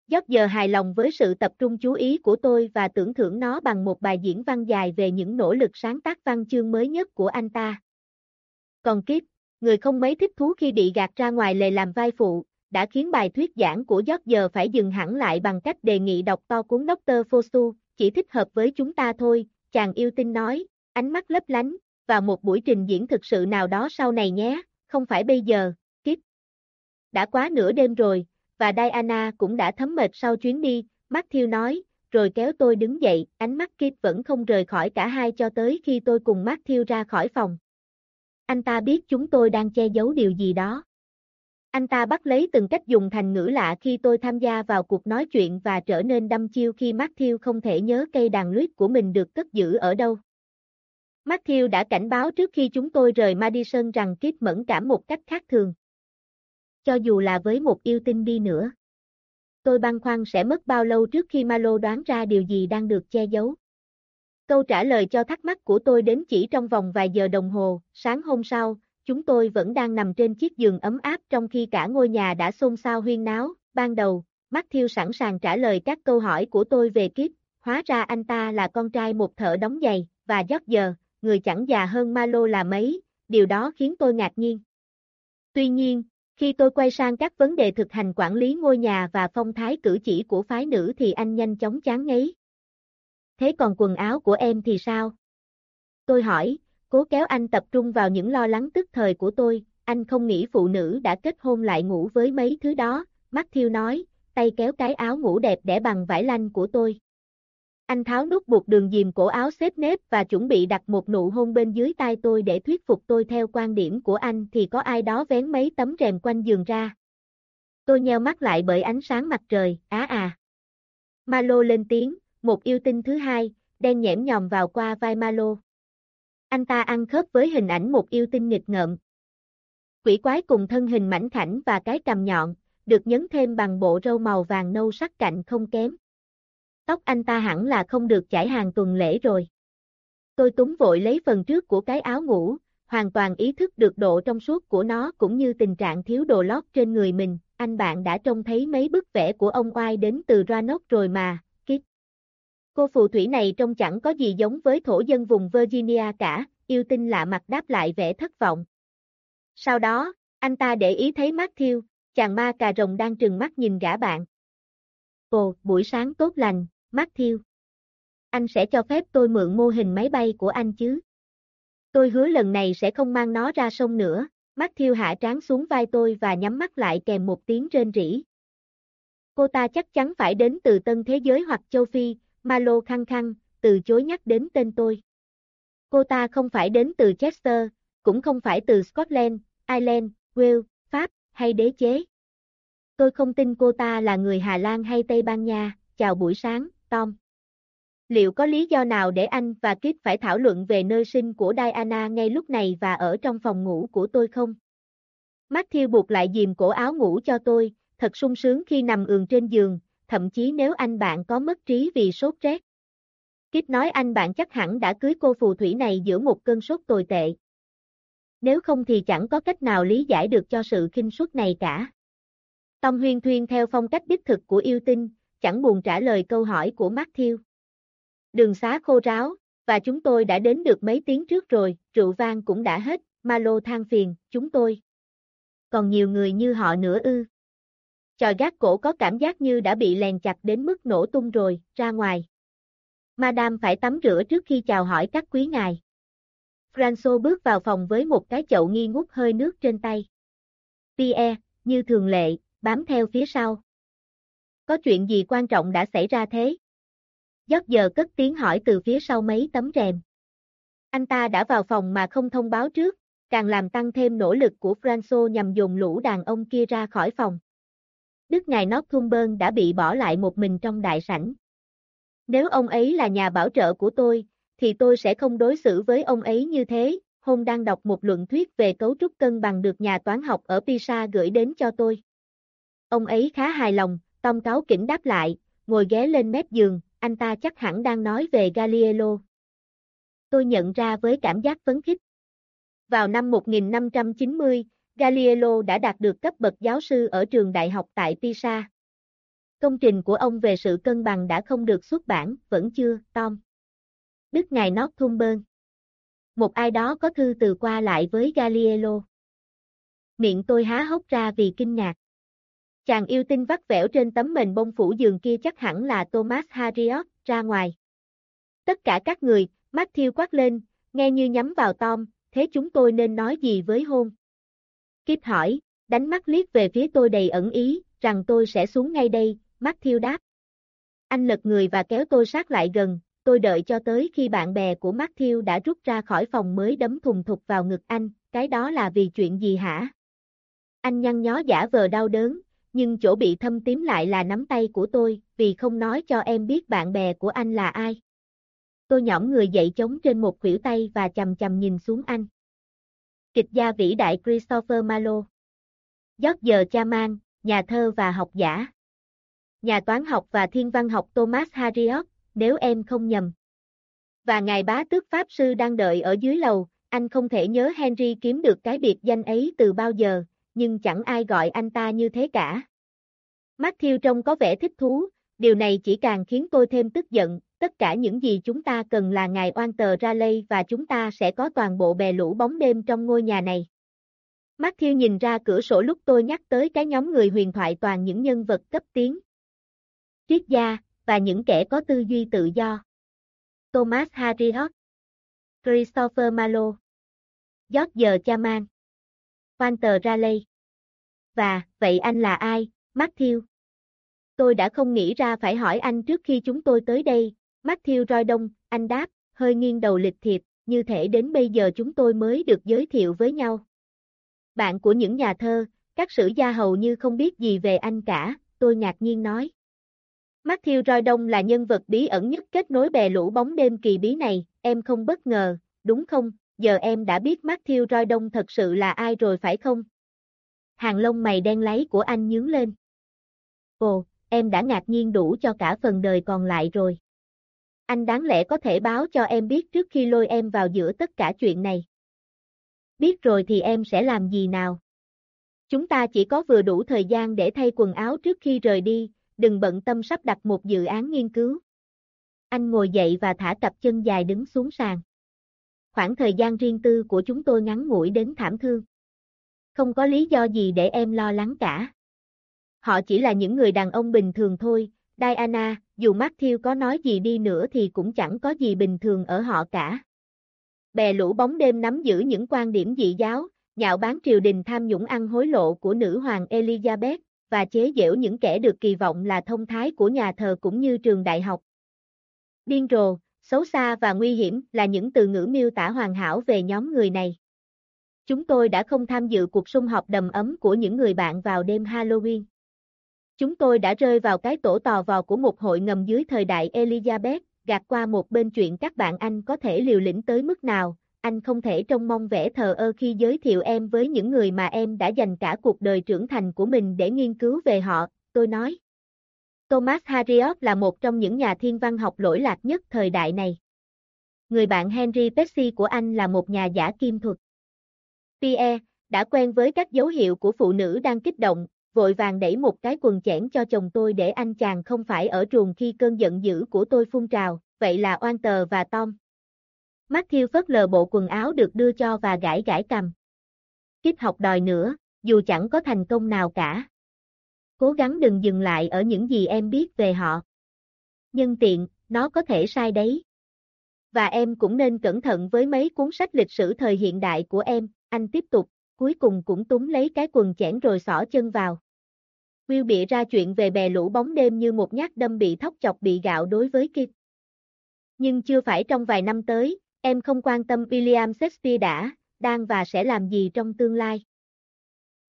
Giót giờ hài lòng với sự tập trung chú ý của tôi và tưởng thưởng nó bằng một bài diễn văn dài về những nỗ lực sáng tác văn chương mới nhất của anh ta. Còn Kip, người không mấy thích thú khi bị gạt ra ngoài lề làm vai phụ, đã khiến bài thuyết giảng của giờ phải dừng hẳn lại bằng cách đề nghị đọc to cuốn Dr. Fosu, chỉ thích hợp với chúng ta thôi, chàng yêu tinh nói, ánh mắt lấp lánh, Và một buổi trình diễn thực sự nào đó sau này nhé, không phải bây giờ, kiếp. Đã quá nửa đêm rồi, và Diana cũng đã thấm mệt sau chuyến đi, Matthew nói, rồi kéo tôi đứng dậy, ánh mắt Kip vẫn không rời khỏi cả hai cho tới khi tôi cùng Matthew ra khỏi phòng. Anh ta biết chúng tôi đang che giấu điều gì đó. Anh ta bắt lấy từng cách dùng thành ngữ lạ khi tôi tham gia vào cuộc nói chuyện và trở nên đâm chiêu khi Matthew không thể nhớ cây đàn luyết của mình được cất giữ ở đâu. Matthew đã cảnh báo trước khi chúng tôi rời Madison rằng Kip mẫn cảm một cách khác thường. Cho dù là với một yêu tinh đi nữa. Tôi băn khoăn sẽ mất bao lâu trước khi Malo đoán ra điều gì đang được che giấu. Câu trả lời cho thắc mắc của tôi đến chỉ trong vòng vài giờ đồng hồ, sáng hôm sau, chúng tôi vẫn đang nằm trên chiếc giường ấm áp trong khi cả ngôi nhà đã xôn xao huyên náo, ban đầu, Matthew sẵn sàng trả lời các câu hỏi của tôi về kiếp, hóa ra anh ta là con trai một thợ đóng giày, và giấc giờ, người chẳng già hơn Malo là mấy, điều đó khiến tôi ngạc nhiên. Tuy nhiên, khi tôi quay sang các vấn đề thực hành quản lý ngôi nhà và phong thái cử chỉ của phái nữ thì anh nhanh chóng chán ngấy. Thế còn quần áo của em thì sao? Tôi hỏi, cố kéo anh tập trung vào những lo lắng tức thời của tôi, anh không nghĩ phụ nữ đã kết hôn lại ngủ với mấy thứ đó, Matthew nói, tay kéo cái áo ngủ đẹp đẽ bằng vải lanh của tôi. Anh tháo nút buộc đường dìm cổ áo xếp nếp và chuẩn bị đặt một nụ hôn bên dưới tay tôi để thuyết phục tôi theo quan điểm của anh thì có ai đó vén mấy tấm rèm quanh giường ra. Tôi nheo mắt lại bởi ánh sáng mặt trời, á à. Malo lên tiếng, một yêu tinh thứ hai, đen nhẽm nhòm vào qua vai Malo. Anh ta ăn khớp với hình ảnh một yêu tinh nghịch ngợm. Quỷ quái cùng thân hình mảnh khảnh và cái cầm nhọn, được nhấn thêm bằng bộ râu màu vàng nâu sắc cạnh không kém. Tóc anh ta hẳn là không được chải hàng tuần lễ rồi. Tôi túng vội lấy phần trước của cái áo ngủ, hoàn toàn ý thức được độ trong suốt của nó cũng như tình trạng thiếu đồ lót trên người mình. Anh bạn đã trông thấy mấy bức vẽ của ông oai đến từ Roanoke rồi mà, Cô phù thủy này trông chẳng có gì giống với thổ dân vùng Virginia cả, yêu tinh lạ mặt đáp lại vẻ thất vọng. Sau đó, anh ta để ý thấy Matthew, chàng ma cà rồng đang trừng mắt nhìn gã bạn. Ồ, buổi sáng tốt lành, Matthew. Anh sẽ cho phép tôi mượn mô hình máy bay của anh chứ? Tôi hứa lần này sẽ không mang nó ra sông nữa. Matthew hạ trán xuống vai tôi và nhắm mắt lại kèm một tiếng rên rỉ. Cô ta chắc chắn phải đến từ Tân Thế Giới hoặc Châu Phi, Malo khăng khăng, từ chối nhắc đến tên tôi. Cô ta không phải đến từ Chester, cũng không phải từ Scotland, Ireland, Wales, Pháp, hay đế chế. Tôi không tin cô ta là người Hà Lan hay Tây Ban Nha, chào buổi sáng, Tom. Liệu có lý do nào để anh và Kit phải thảo luận về nơi sinh của Diana ngay lúc này và ở trong phòng ngủ của tôi không? Matthew buộc lại dìm cổ áo ngủ cho tôi, thật sung sướng khi nằm ườn trên giường, thậm chí nếu anh bạn có mất trí vì sốt rét. Kit nói anh bạn chắc hẳn đã cưới cô phù thủy này giữa một cơn sốt tồi tệ. Nếu không thì chẳng có cách nào lý giải được cho sự kinh suất này cả. Tom huyên thuyên theo phong cách đích thực của yêu tinh, chẳng buồn trả lời câu hỏi của Matthew. Đường xá khô ráo, và chúng tôi đã đến được mấy tiếng trước rồi, rượu vang cũng đã hết, Malo than phiền, chúng tôi. Còn nhiều người như họ nữa ư. Chòi gác cổ có cảm giác như đã bị lèn chặt đến mức nổ tung rồi, ra ngoài. Madame phải tắm rửa trước khi chào hỏi các quý ngài. François bước vào phòng với một cái chậu nghi ngút hơi nước trên tay. Pierre, như thường lệ, bám theo phía sau. Có chuyện gì quan trọng đã xảy ra thế? Giót giờ cất tiếng hỏi từ phía sau mấy tấm rèm. Anh ta đã vào phòng mà không thông báo trước, càng làm tăng thêm nỗ lực của François nhằm dồn lũ đàn ông kia ra khỏi phòng. Đức ngài Northumberland đã bị bỏ lại một mình trong đại sảnh. Nếu ông ấy là nhà bảo trợ của tôi, thì tôi sẽ không đối xử với ông ấy như thế. Hôm đang đọc một luận thuyết về cấu trúc cân bằng được nhà toán học ở Pisa gửi đến cho tôi. Ông ấy khá hài lòng, Tom cáo kỉnh đáp lại, ngồi ghé lên mép giường, anh ta chắc hẳn đang nói về Galileo. Tôi nhận ra với cảm giác phấn khích. Vào năm 1590, Galileo đã đạt được cấp bậc giáo sư ở trường đại học tại Pisa. Công trình của ông về sự cân bằng đã không được xuất bản, vẫn chưa, Tom. Đức ngài Northumberland. Một ai đó có thư từ qua lại với Galileo. Miệng tôi há hốc ra vì kinh ngạc. Chàng yêu tinh vắt vẻo trên tấm mền bông phủ giường kia chắc hẳn là Thomas Harriot, ra ngoài. Tất cả các người, Matthew quát lên, nghe như nhắm vào Tom, thế chúng tôi nên nói gì với hôn? Kiếp hỏi, đánh mắt liếc về phía tôi đầy ẩn ý, rằng tôi sẽ xuống ngay đây, Matthew đáp. Anh lật người và kéo tôi sát lại gần, tôi đợi cho tới khi bạn bè của Matthew đã rút ra khỏi phòng mới đấm thùng thục vào ngực anh, cái đó là vì chuyện gì hả? Anh nhăn nhó giả vờ đau đớn, nhưng chỗ bị thâm tím lại là nắm tay của tôi, vì không nói cho em biết bạn bè của anh là ai. Tôi nhõm người dậy chống trên một khuỷu tay và chầm chầm nhìn xuống anh. Kịch gia vĩ đại Christopher Marlowe. George Chaman, nhà thơ và học giả. Nhà toán học và thiên văn học Thomas Harriot, nếu em không nhầm. Và ngài bá tước Pháp sư đang đợi ở dưới lầu, anh không thể nhớ Henry kiếm được cái biệt danh ấy từ bao giờ, nhưng chẳng ai gọi anh ta như thế cả. Matthew trông có vẻ thích thú, điều này chỉ càng khiến tôi thêm tức giận, tất cả những gì chúng ta cần là ngài oan tờ ra lây và chúng ta sẽ có toàn bộ bè lũ bóng đêm trong ngôi nhà này. Matthew nhìn ra cửa sổ lúc tôi nhắc tới cái nhóm người huyền thoại toàn những nhân vật cấp tiến. Triết gia, và những kẻ có tư duy tự do. Thomas Harriot Christopher Marlowe George Chaman Walter Raleigh Và, vậy anh là ai, Matthew? Tôi đã không nghĩ ra phải hỏi anh trước khi chúng tôi tới đây, Matthew Roy Đông, anh đáp, hơi nghiêng đầu lịch thiệp, như thể đến bây giờ chúng tôi mới được giới thiệu với nhau. Bạn của những nhà thơ, các sử gia hầu như không biết gì về anh cả, tôi ngạc nhiên nói. Matthew Roy Đông là nhân vật bí ẩn nhất kết nối bè lũ bóng đêm kỳ bí này, em không bất ngờ, đúng không? Giờ em đã biết Matthew Roy Đông thật sự là ai rồi phải không? Hàng lông mày đen láy của anh nhướng lên. Ồ, em đã ngạc nhiên đủ cho cả phần đời còn lại rồi. Anh đáng lẽ có thể báo cho em biết trước khi lôi em vào giữa tất cả chuyện này. Biết rồi thì em sẽ làm gì nào? Chúng ta chỉ có vừa đủ thời gian để thay quần áo trước khi rời đi, đừng bận tâm sắp đặt một dự án nghiên cứu. Anh ngồi dậy và thả cặp chân dài đứng xuống sàn. Khoảng thời gian riêng tư của chúng tôi ngắn ngủi đến thảm thương. Không có lý do gì để em lo lắng cả. Họ chỉ là những người đàn ông bình thường thôi, Diana, dù Matthew có nói gì đi nữa thì cũng chẳng có gì bình thường ở họ cả. Bè lũ bóng đêm nắm giữ những quan điểm dị giáo, nhạo bán triều đình tham nhũng ăn hối lộ của nữ hoàng Elizabeth, và chế giễu những kẻ được kỳ vọng là thông thái của nhà thờ cũng như trường đại học. Điên rồ, xấu xa và nguy hiểm là những từ ngữ miêu tả hoàn hảo về nhóm người này. Chúng tôi đã không tham dự cuộc sum họp đầm ấm của những người bạn vào đêm Halloween. Chúng tôi đã rơi vào cái tổ tò vò của một hội ngầm dưới thời đại Elizabeth, gạt qua một bên chuyện các bạn anh có thể liều lĩnh tới mức nào, anh không thể trông mong vẻ thờ ơ khi giới thiệu em với những người mà em đã dành cả cuộc đời trưởng thành của mình để nghiên cứu về họ, tôi nói. Thomas Harriot là một trong những nhà thiên văn học lỗi lạc nhất thời đại này. Người bạn Henry Percy của anh là một nhà giả kim thuật. Pierre, đã quen với các dấu hiệu của phụ nữ đang kích động, vội vàng đẩy một cái quần chẽn cho chồng tôi để anh chàng không phải ở truồng khi cơn giận dữ của tôi phun trào, vậy là oan tờ và Tom. Matthew phớt lờ bộ quần áo được đưa cho và gãi gãi cầm. Kích học đòi nữa, dù chẳng có thành công nào cả. Cố gắng đừng dừng lại ở những gì em biết về họ. Nhân tiện, nó có thể sai đấy. Và em cũng nên cẩn thận với mấy cuốn sách lịch sử thời hiện đại của em, anh tiếp tục, cuối cùng cũng túng lấy cái quần chẽn rồi xỏ chân vào. Will bịa ra chuyện về bè lũ bóng đêm như một nhát đâm bị thóc chọc bị gạo đối với Kip. Nhưng chưa phải trong vài năm tới, Em không quan tâm William Shakespeare đã, đang và sẽ làm gì trong tương lai.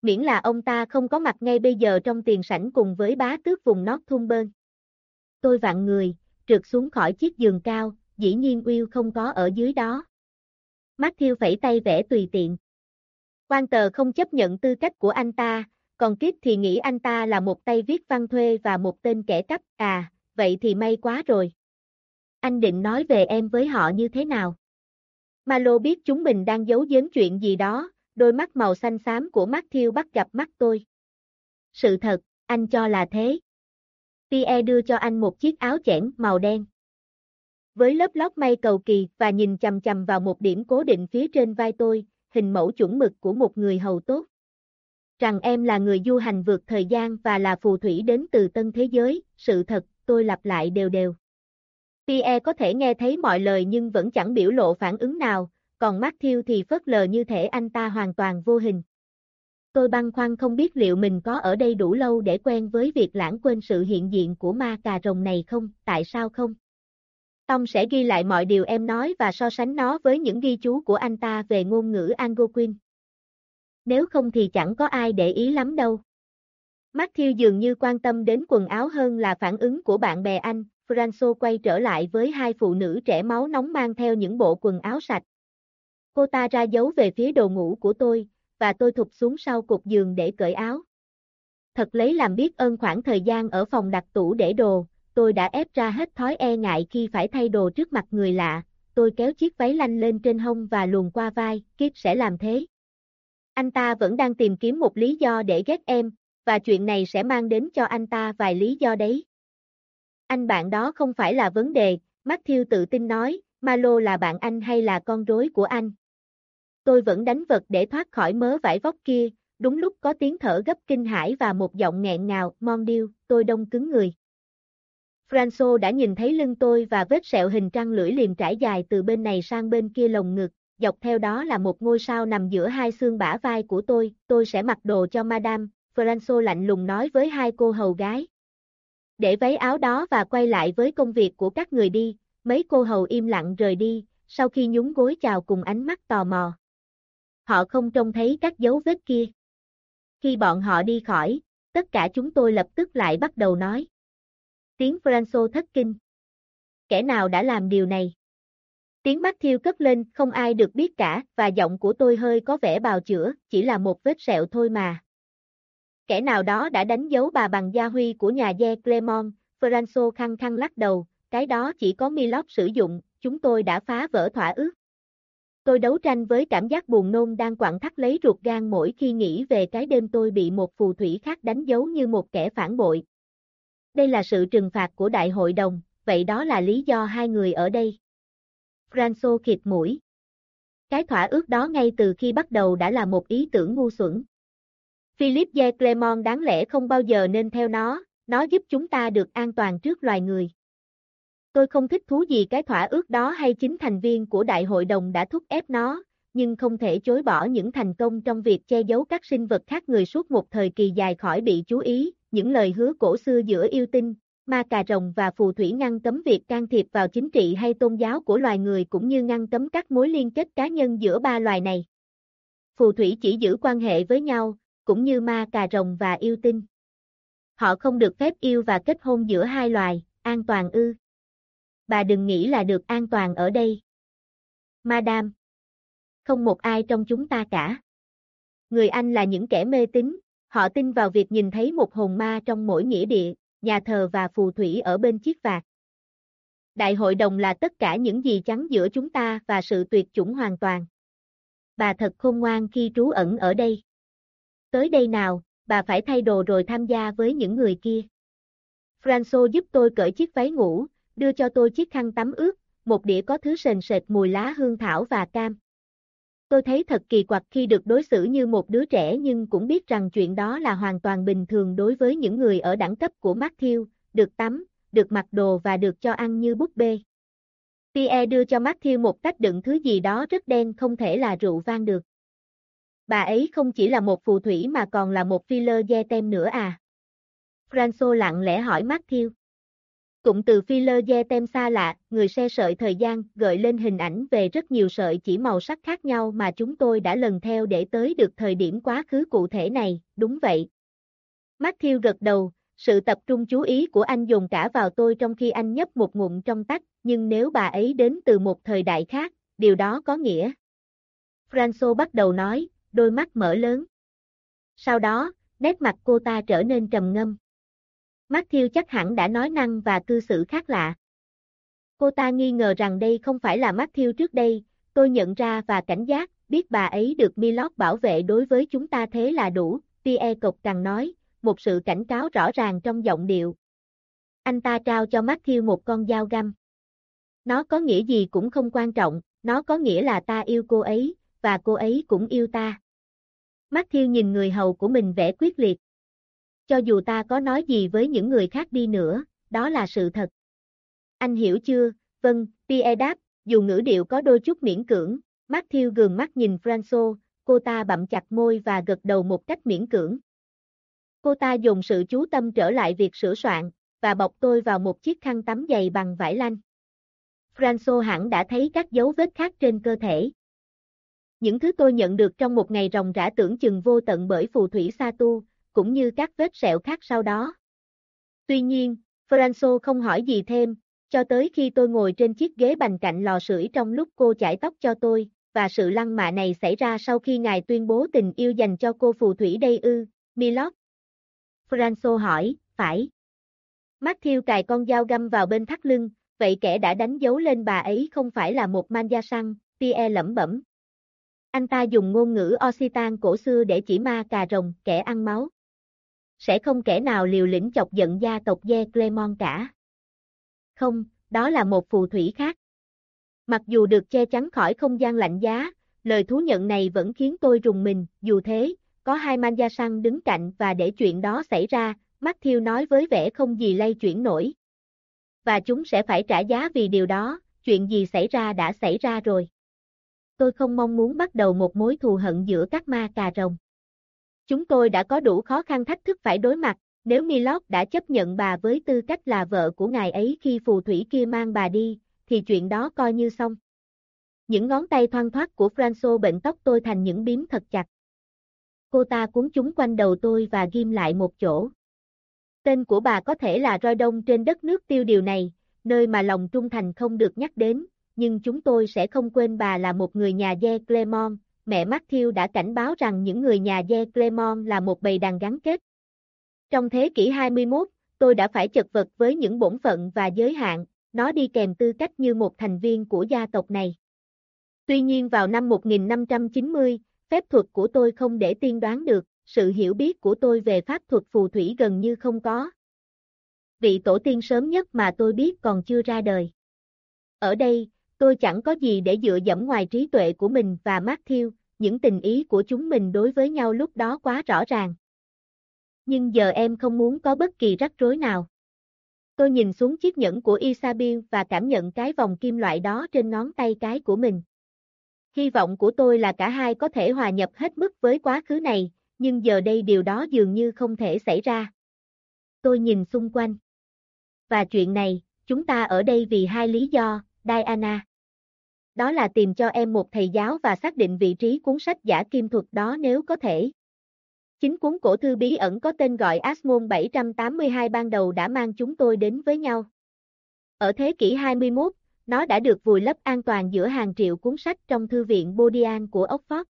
Miễn là ông ta không có mặt ngay bây giờ trong tiền sảnh cùng với bá tước vùng Northumberland. Tôi vặn người, trượt xuống khỏi chiếc giường cao, dĩ nhiên Will không có ở dưới đó. Matthew phẩy tay vẽ tùy tiện. Quan tờ không chấp nhận tư cách của anh ta, còn Kiếp thì nghĩ anh ta là một tay viết văn thuê và một tên kẻ cắp, à, vậy thì may quá rồi. Anh định nói về em với họ như thế nào? Malo biết chúng mình đang giấu giếm chuyện gì đó, đôi mắt màu xanh xám của Matthew bắt gặp mắt tôi. Sự thật, anh cho là thế. Pierre đưa cho anh một chiếc áo chẽn màu đen. Với lớp lót may cầu kỳ và nhìn chầm chầm vào một điểm cố định phía trên vai tôi, hình mẫu chuẩn mực của một người hầu tốt. Rằng em là người du hành vượt thời gian và là phù thủy đến từ tân thế giới, sự thật, tôi lặp lại đều đều. Pierre có thể nghe thấy mọi lời nhưng vẫn chẳng biểu lộ phản ứng nào, còn Matthew thì phớt lờ như thể anh ta hoàn toàn vô hình. Tôi băn khoăn không biết liệu mình có ở đây đủ lâu để quen với việc lãng quên sự hiện diện của ma cà rồng này không, tại sao không? Tom sẽ ghi lại mọi điều em nói và so sánh nó với những ghi chú của anh ta về ngôn ngữ Algonquin. Nếu không thì chẳng có ai để ý lắm đâu. Matthew dường như quan tâm đến quần áo hơn là phản ứng của bạn bè anh, Franco quay trở lại với hai phụ nữ trẻ máu nóng mang theo những bộ quần áo sạch. Cô ta ra dấu về phía đồ ngủ của tôi, và tôi thụt xuống sau cục giường để cởi áo. Thật lấy làm biết ơn khoảng thời gian ở phòng đặt tủ để đồ, tôi đã ép ra hết thói e ngại khi phải thay đồ trước mặt người lạ, tôi kéo chiếc váy lanh lên trên hông và luồn qua vai, kiếp sẽ làm thế. Anh ta vẫn đang tìm kiếm một lý do để ghét em, và chuyện này sẽ mang đến cho anh ta vài lý do đấy. Anh bạn đó không phải là vấn đề, Matthew tự tin nói, Malo là bạn anh hay là con rối của anh. Tôi vẫn đánh vật để thoát khỏi mớ vải vóc kia, đúng lúc có tiếng thở gấp kinh hãi và một giọng nghẹn ngào, Mon điêu, tôi đông cứng người. Franco đã nhìn thấy lưng tôi và vết sẹo hình trăng lưỡi liềm trải dài từ bên này sang bên kia lồng ngực, dọc theo đó là một ngôi sao nằm giữa hai xương bả vai của tôi, tôi sẽ mặc đồ cho Madame, Franco lạnh lùng nói với hai cô hầu gái. Để váy áo đó và quay lại với công việc của các người đi, mấy cô hầu im lặng rời đi, sau khi nhún gối chào cùng ánh mắt tò mò. Họ không trông thấy các dấu vết kia. Khi bọn họ đi khỏi, tất cả chúng tôi lập tức lại bắt đầu nói. Tiếng Franco thất kinh. Kẻ nào đã làm điều này? Tiếng mắt thiêu cất lên, không ai được biết cả, và giọng của tôi hơi có vẻ bào chữa, chỉ là một vết sẹo thôi mà. Kẻ nào đó đã đánh dấu bà bằng gia huy của nhà Ye Clemon, Franco khăng khăng lắc đầu, cái đó chỉ có Milot sử dụng, chúng tôi đã phá vỡ thỏa ước. Tôi đấu tranh với cảm giác buồn nôn đang quặn thắt lấy ruột gan mỗi khi nghĩ về cái đêm tôi bị một phù thủy khác đánh dấu như một kẻ phản bội. Đây là sự trừng phạt của đại hội đồng, vậy đó là lý do hai người ở đây. Franco khịt mũi. Cái thỏa ước đó ngay từ khi bắt đầu đã là một ý tưởng ngu xuẩn. Philip de Clermont đáng lẽ không bao giờ nên theo nó, nó giúp chúng ta được an toàn trước loài người. Tôi không thích thú gì cái thỏa ước đó hay chính thành viên của đại hội đồng đã thúc ép nó, nhưng không thể chối bỏ những thành công trong việc che giấu các sinh vật khác người suốt một thời kỳ dài khỏi bị chú ý, những lời hứa cổ xưa giữa yêu tinh, ma cà rồng và phù thủy ngăn cấm việc can thiệp vào chính trị hay tôn giáo của loài người cũng như ngăn cấm các mối liên kết cá nhân giữa ba loài này. Phù thủy chỉ giữ quan hệ với nhau, cũng như ma cà rồng và yêu tinh. Họ không được phép yêu và kết hôn giữa hai loài, an toàn ư. Bà đừng nghĩ là được an toàn ở đây. Madame. Không một ai trong chúng ta cả. Người Anh là những kẻ mê tín, họ tin vào việc nhìn thấy một hồn ma trong mỗi nghĩa địa, nhà thờ và phù thủy ở bên chiếc vạc. Đại hội đồng là tất cả những gì trắng giữa chúng ta và sự tuyệt chủng hoàn toàn. Bà thật khôn ngoan khi trú ẩn ở đây. Tới đây nào, bà phải thay đồ rồi tham gia với những người kia. Franco giúp tôi cởi chiếc váy ngủ, đưa cho tôi chiếc khăn tắm ướt, một đĩa có thứ sền sệt mùi lá hương thảo và cam. Tôi thấy thật kỳ quặc khi được đối xử như một đứa trẻ nhưng cũng biết rằng chuyện đó là hoàn toàn bình thường đối với những người ở đẳng cấp của Matthew, được tắm, được mặc đồ và được cho ăn như búp bê. Pierre đưa cho Matthew một tách đựng thứ gì đó rất đen không thể là rượu vang được. Bà ấy không chỉ là một phù thủy mà còn là một filler da tem nữa à? Franco lặng lẽ hỏi Matthew. Cụm từ filler ge tem xa lạ, người xe sợi thời gian, gợi lên hình ảnh về rất nhiều sợi chỉ màu sắc khác nhau mà chúng tôi đã lần theo để tới được thời điểm quá khứ cụ thể này, đúng vậy. Matthew gật đầu, sự tập trung chú ý của anh dồn cả vào tôi trong khi anh nhấp một ngụm trong tách, nhưng nếu bà ấy đến từ một thời đại khác, điều đó có nghĩa. Franco bắt đầu nói, đôi mắt mở lớn. Sau đó, nét mặt cô ta trở nên trầm ngâm. Matthew chắc hẳn đã nói năng và cư xử khác lạ. Cô ta nghi ngờ rằng đây không phải là Matthew trước đây, tôi nhận ra và cảnh giác, biết bà ấy được Milord bảo vệ đối với chúng ta thế là đủ, Pierre cộc càng nói, một sự cảnh cáo rõ ràng trong giọng điệu. Anh ta trao cho Matthew một con dao găm. Nó có nghĩa gì cũng không quan trọng, nó có nghĩa là ta yêu cô ấy, và cô ấy cũng yêu ta. Matthew nhìn người hầu của mình vẽ quyết liệt. Cho dù ta có nói gì với những người khác đi nữa, đó là sự thật. Anh hiểu chưa? Vâng, Pierre đáp, dù ngữ điệu có đôi chút miễn cưỡng, Matthew gườm mắt nhìn Franco, cô ta bậm chặt môi và gật đầu một cách miễn cưỡng. Cô ta dùng sự chú tâm trở lại việc sửa soạn, và bọc tôi vào một chiếc khăn tắm dày bằng vải lanh. Franco hẳn đã thấy các dấu vết khác trên cơ thể. Những thứ tôi nhận được trong một ngày ròng rã tưởng chừng vô tận bởi phù thủy Satu, cũng như các vết sẹo khác sau đó. Tuy nhiên, Franco không hỏi gì thêm, cho tới khi tôi ngồi trên chiếc ghế bành cạnh lò sưởi trong lúc cô chải tóc cho tôi, và sự lăng mạ này xảy ra sau khi ngài tuyên bố tình yêu dành cho cô phù thủy đây ư, Milord. Franco hỏi, phải. Matthew cài con dao găm vào bên thắt lưng, vậy kẻ đã đánh dấu lên bà ấy không phải là một man gia săn, Pierre lẩm bẩm. Anh ta dùng ngôn ngữ Occitan cổ xưa để chỉ ma cà rồng, kẻ ăn máu. Sẽ không kẻ nào liều lĩnh chọc giận gia tộc Ye Clemon cả. Không, đó là một phù thủy khác. Mặc dù được che chắn khỏi không gian lạnh giá, lời thú nhận này vẫn khiến tôi rùng mình, dù thế, có hai man gia săn đứng cạnh và để chuyện đó xảy ra, Matthew nói với vẻ không gì lay chuyển nổi. Và chúng sẽ phải trả giá vì điều đó, chuyện gì xảy ra đã xảy ra rồi. Tôi không mong muốn bắt đầu một mối thù hận giữa các ma cà rồng. Chúng tôi đã có đủ khó khăn thách thức phải đối mặt, nếu Milord đã chấp nhận bà với tư cách là vợ của ngài ấy khi phù thủy kia mang bà đi, thì chuyện đó coi như xong. Những ngón tay thoang thoát của Franco bệnh tóc tôi thành những biếm thật chặt. Cô ta cuốn chúng quanh đầu tôi và ghim lại một chỗ. Tên của bà có thể là roi đông trên đất nước tiêu điều này, nơi mà lòng trung thành không được nhắc đến, nhưng chúng tôi sẽ không quên bà là một người nhà de Clermont, Mẹ Matthew đã cảnh báo rằng những người nhà Ye Clemon là một bầy đàn gắn kết. Trong thế kỷ 21, tôi đã phải chật vật với những bổn phận và giới hạn, nó đi kèm tư cách như một thành viên của gia tộc này. Tuy nhiên vào năm 1590, phép thuật của tôi không để tiên đoán được, sự hiểu biết của tôi về pháp thuật phù thủy gần như không có. Vị tổ tiên sớm nhất mà tôi biết còn chưa ra đời. Ở đây, tôi chẳng có gì để dựa dẫm ngoài trí tuệ của mình và Matthew, những tình ý của chúng mình đối với nhau lúc đó quá rõ ràng. Nhưng giờ em không muốn có bất kỳ rắc rối nào. Tôi nhìn xuống chiếc nhẫn của Isabel và cảm nhận cái vòng kim loại đó trên ngón tay cái của mình. Hy vọng của tôi là cả hai có thể hòa nhập hết mức với quá khứ này, nhưng giờ đây điều đó dường như không thể xảy ra. Tôi nhìn xung quanh. Và chuyện này, chúng ta ở đây vì hai lý do, Diana. Đó là tìm cho em một thầy giáo và xác định vị trí cuốn sách giả kim thuật đó nếu có thể. Chính cuốn cổ thư bí ẩn có tên gọi Asmon 782 ban đầu đã mang chúng tôi đến với nhau. Ở thế kỷ 21, nó đã được vùi lấp an toàn giữa hàng triệu cuốn sách trong thư viện Bodian của Oxford.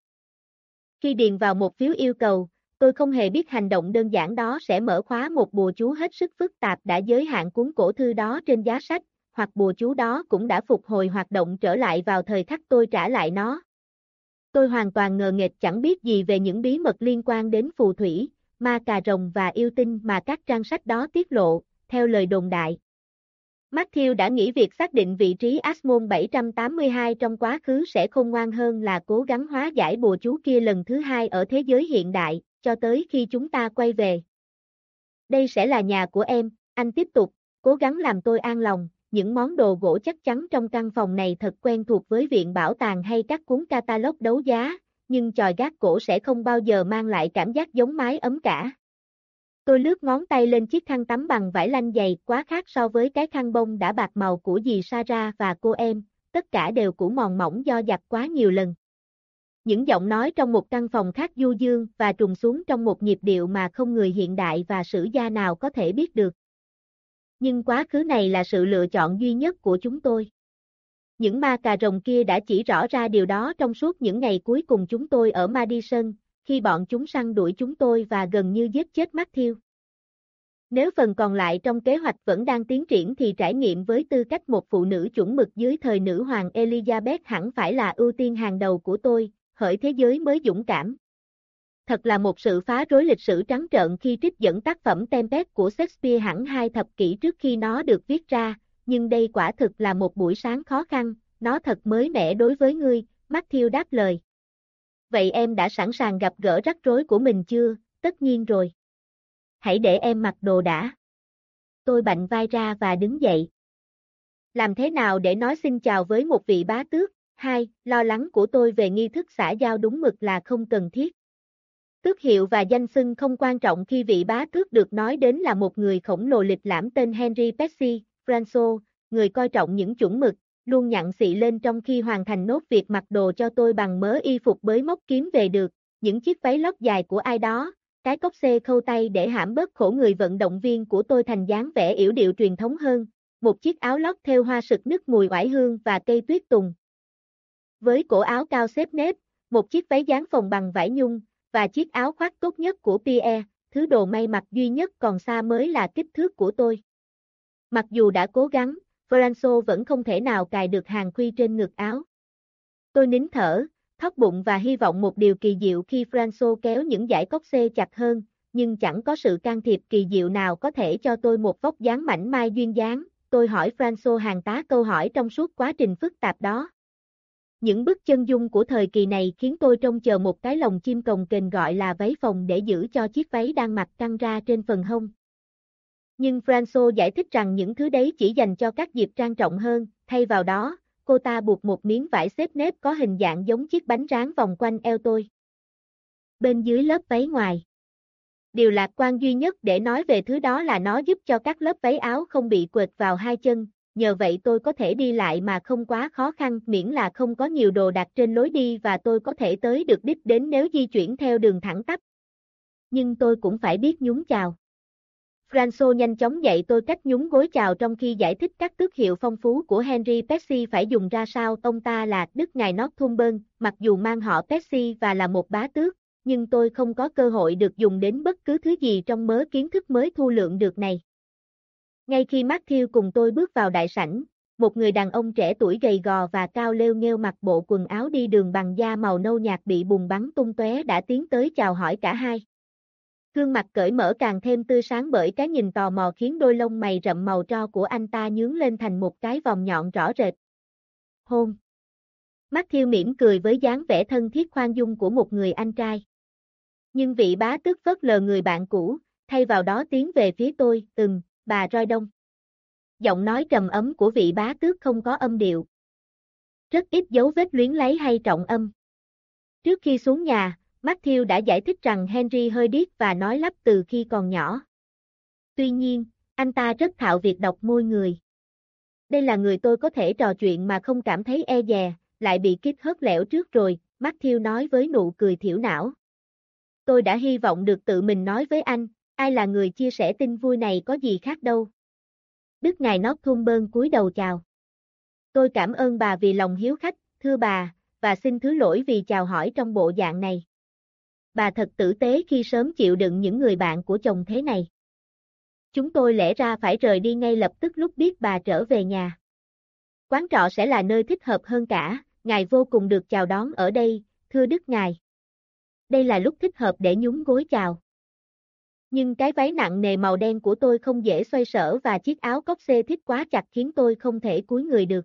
Khi điền vào một phiếu yêu cầu, tôi không hề biết hành động đơn giản đó sẽ mở khóa một bùa chú hết sức phức tạp đã giới hạn cuốn cổ thư đó trên giá sách, hoặc bùa chú đó cũng đã phục hồi hoạt động trở lại vào thời khắc tôi trả lại nó. Tôi hoàn toàn ngờ nghệch chẳng biết gì về những bí mật liên quan đến phù thủy, ma cà rồng và yêu tinh mà các trang sách đó tiết lộ, theo lời đồn đại. Matthew đã nghĩ việc xác định vị trí Asmon 782 trong quá khứ sẽ khôn ngoan hơn là cố gắng hóa giải bùa chú kia lần thứ hai ở thế giới hiện đại, cho tới khi chúng ta quay về. Đây sẽ là nhà của em, anh tiếp tục, cố gắng làm tôi an lòng, những món đồ gỗ chắc chắn trong căn phòng này thật quen thuộc với viện bảo tàng hay các cuốn catalog đấu giá, nhưng tròi gác cổ sẽ không bao giờ mang lại cảm giác giống mái ấm cả. Tôi lướt ngón tay lên chiếc khăn tắm bằng vải lanh dày quá khác so với cái khăn bông đã bạc màu của dì Sarah và cô em, tất cả đều cũ mòn mỏng do giặt quá nhiều lần. Những giọng nói trong một căn phòng khác du dương và trùng xuống trong một nhịp điệu mà không người hiện đại và sử gia nào có thể biết được. Nhưng quá khứ này là sự lựa chọn duy nhất của chúng tôi. Những ma cà rồng kia đã chỉ rõ ra điều đó trong suốt những ngày cuối cùng chúng tôi ở Madison, khi bọn chúng săn đuổi chúng tôi và gần như giết chết Matthew. Nếu phần còn lại trong kế hoạch vẫn đang tiến triển thì trải nghiệm với tư cách một phụ nữ chuẩn mực dưới thời nữ hoàng Elizabeth hẳn phải là ưu tiên hàng đầu của tôi, hỡi thế giới mới dũng cảm. Thật là một sự phá rối lịch sử trắng trợn khi trích dẫn tác phẩm Tempest của Shakespeare hẳn hai thập kỷ trước khi nó được viết ra, nhưng đây quả thực là một buổi sáng khó khăn, nó thật mới mẻ đối với ngươi, Matthew đáp lời. vậy em đã sẵn sàng gặp gỡ rắc rối của mình chưa? Tất nhiên rồi. Hãy để em mặc đồ đã. Tôi bạnh vai ra và đứng dậy. Làm thế nào để nói xin chào với một vị bá tước? Hai, lo lắng của tôi về nghi thức xã giao đúng mực là không cần thiết. Tước hiệu và danh xưng không quan trọng khi vị bá tước được nói đến là một người khổng lồ lịch lãm tên Henry Percy, François, người coi trọng những chuẩn mực, luôn nhặn xị lên trong khi hoàn thành nốt việc mặc đồ cho tôi bằng mớ y phục bới móc kiếm về được, những chiếc váy lót dài của ai đó, cái cốc xê khâu tay để hãm bớt khổ người vận động viên của tôi thành dáng vẻ yểu điệu truyền thống hơn, một chiếc áo lót theo hoa sực nứt mùi oải hương và cây tuyết tùng. Với cổ áo cao xếp nếp, một chiếc váy dáng phồng bằng vải nhung, và chiếc áo khoác tốt nhất của Pierre, thứ đồ may mặc duy nhất còn xa mới là kích thước của tôi. Mặc dù đã cố gắng, Franco vẫn không thể nào cài được hàng khuy trên ngực áo. Tôi nín thở, thóc bụng và hy vọng một điều kỳ diệu khi Franco kéo những dải cốc xê chặt hơn, nhưng chẳng có sự can thiệp kỳ diệu nào có thể cho tôi một vóc dáng mảnh mai duyên dáng. Tôi hỏi Franco hàng tá câu hỏi trong suốt quá trình phức tạp đó. Những bức chân dung của thời kỳ này khiến tôi trông chờ một cái lồng chim cồng kềnh gọi là váy phòng để giữ cho chiếc váy đang mặc căng ra trên phần hông. Nhưng Franco giải thích rằng những thứ đấy chỉ dành cho các dịp trang trọng hơn, thay vào đó, cô ta buộc một miếng vải xếp nếp có hình dạng giống chiếc bánh rán vòng quanh eo tôi. Bên dưới lớp váy ngoài. Điều lạc quan duy nhất để nói về thứ đó là nó giúp cho các lớp váy áo không bị quệt vào hai chân, nhờ vậy tôi có thể đi lại mà không quá khó khăn miễn là không có nhiều đồ đặt trên lối đi và tôi có thể tới được đích đến nếu di chuyển theo đường thẳng tắp. Nhưng tôi cũng phải biết nhún chào. Franco nhanh chóng dạy tôi cách nhún gối chào trong khi giải thích các tước hiệu phong phú của Henry Percy phải dùng ra sao. Ông ta là Đức Ngài Northumberland, mặc dù mang họ Percy và là một bá tước, nhưng tôi không có cơ hội được dùng đến bất cứ thứ gì trong mớ kiến thức mới thu lượng được này. Ngay khi Matthew cùng tôi bước vào đại sảnh, một người đàn ông trẻ tuổi gầy gò và cao lêu nghêu mặc bộ quần áo đi đường bằng da màu nâu nhạt bị bùng bắn tung tóe đã tiến tới chào hỏi cả hai. Gương mặt cởi mở càng thêm tươi sáng bởi cái nhìn tò mò khiến đôi lông mày rậm màu tro của anh ta nhướng lên thành một cái vòng nhọn rõ rệt. Hôn. Matthew mỉm cười với dáng vẻ thân thiết khoan dung của một người anh trai. Nhưng vị bá tức phớt lờ người bạn cũ, thay vào đó tiến về phía tôi, từng bà roi đông. Giọng nói trầm ấm của vị bá tước không có âm điệu. Rất ít dấu vết luyến lấy hay trọng âm. Trước khi xuống nhà, Matthew đã giải thích rằng Henry hơi điếc và nói lắp từ khi còn nhỏ. Tuy nhiên, anh ta rất thạo việc đọc môi người. Đây là người tôi có thể trò chuyện mà không cảm thấy e dè, lại bị kích hớt lẻo trước rồi, Matthew nói với nụ cười thiểu não. Tôi đã hy vọng được tự mình nói với anh, ai là người chia sẻ tin vui này có gì khác đâu. Đức Ngài Nót Thun Bơn cúi đầu chào. Tôi cảm ơn bà vì lòng hiếu khách, thưa bà, và xin thứ lỗi vì chào hỏi trong bộ dạng này bà thật tử tế khi sớm chịu đựng những người bạn của chồng thế này. Chúng tôi lẽ ra phải rời đi ngay lập tức lúc biết bà trở về nhà. Quán trọ sẽ là nơi thích hợp hơn cả, ngài vô cùng được chào đón ở đây, thưa Đức Ngài. Đây là lúc thích hợp để nhún gối chào. Nhưng cái váy nặng nề màu đen của tôi không dễ xoay sở và chiếc áo cóc xê thích quá chặt khiến tôi không thể cúi người được.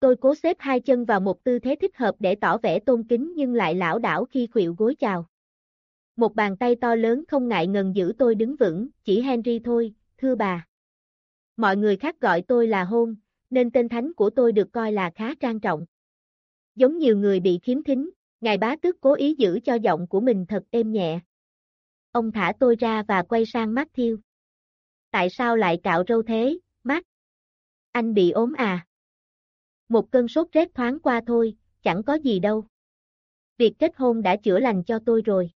Tôi cố xếp hai chân vào một tư thế thích hợp để tỏ vẻ tôn kính nhưng lại lão đảo khi khuỵu gối chào. Một bàn tay to lớn không ngại ngần giữ tôi đứng vững, chỉ Henry thôi, thưa bà. Mọi người khác gọi tôi là hôn, nên tên thánh của tôi được coi là khá trang trọng. Giống nhiều người bị khiếm thính, ngài bá tước cố ý giữ cho giọng của mình thật êm nhẹ. Ông thả tôi ra và quay sang Matthew. Tại sao lại cạo râu thế, Matt? Anh bị ốm à? Một cơn sốt rét thoáng qua thôi, chẳng có gì đâu. Việc kết hôn đã chữa lành cho tôi rồi.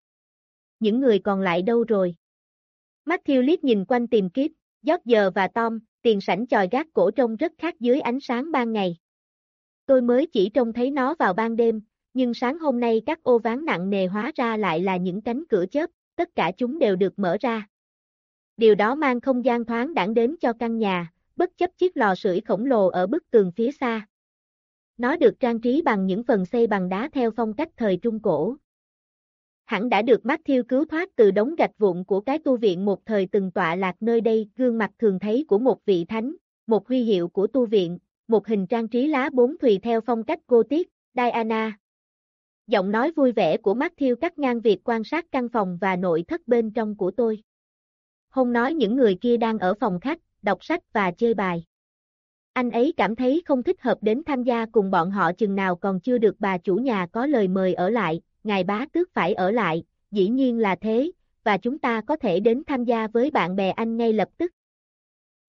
Những người còn lại đâu rồi? Matthew liếc nhìn quanh tìm kiếp, George và Tom, tiền sảnh tròi gác cổ trông rất khác dưới ánh sáng ban ngày. Tôi mới chỉ trông thấy nó vào ban đêm, nhưng sáng hôm nay các ô ván nặng nề hóa ra lại là những cánh cửa chớp, tất cả chúng đều được mở ra. Điều đó mang không gian thoáng đẳng đến cho căn nhà, bất chấp chiếc lò sưởi khổng lồ ở bức tường phía xa. Nó được trang trí bằng những phần xây bằng đá theo phong cách thời Trung Cổ. Hẳn đã được Matthew cứu thoát từ đống gạch vụn của cái tu viện một thời từng tọa lạc nơi đây, gương mặt thường thấy của một vị thánh, một huy hiệu của tu viện, một hình trang trí lá bốn thùy theo phong cách Gothic, Diana. Giọng nói vui vẻ của Matthew cắt ngang việc quan sát căn phòng và nội thất bên trong của tôi. Hôn nói những người kia đang ở phòng khách, đọc sách và chơi bài. Anh ấy cảm thấy không thích hợp đến tham gia cùng bọn họ chừng nào còn chưa được bà chủ nhà có lời mời ở lại, ngài bá tước phải ở lại, dĩ nhiên là thế, và chúng ta có thể đến tham gia với bạn bè anh ngay lập tức.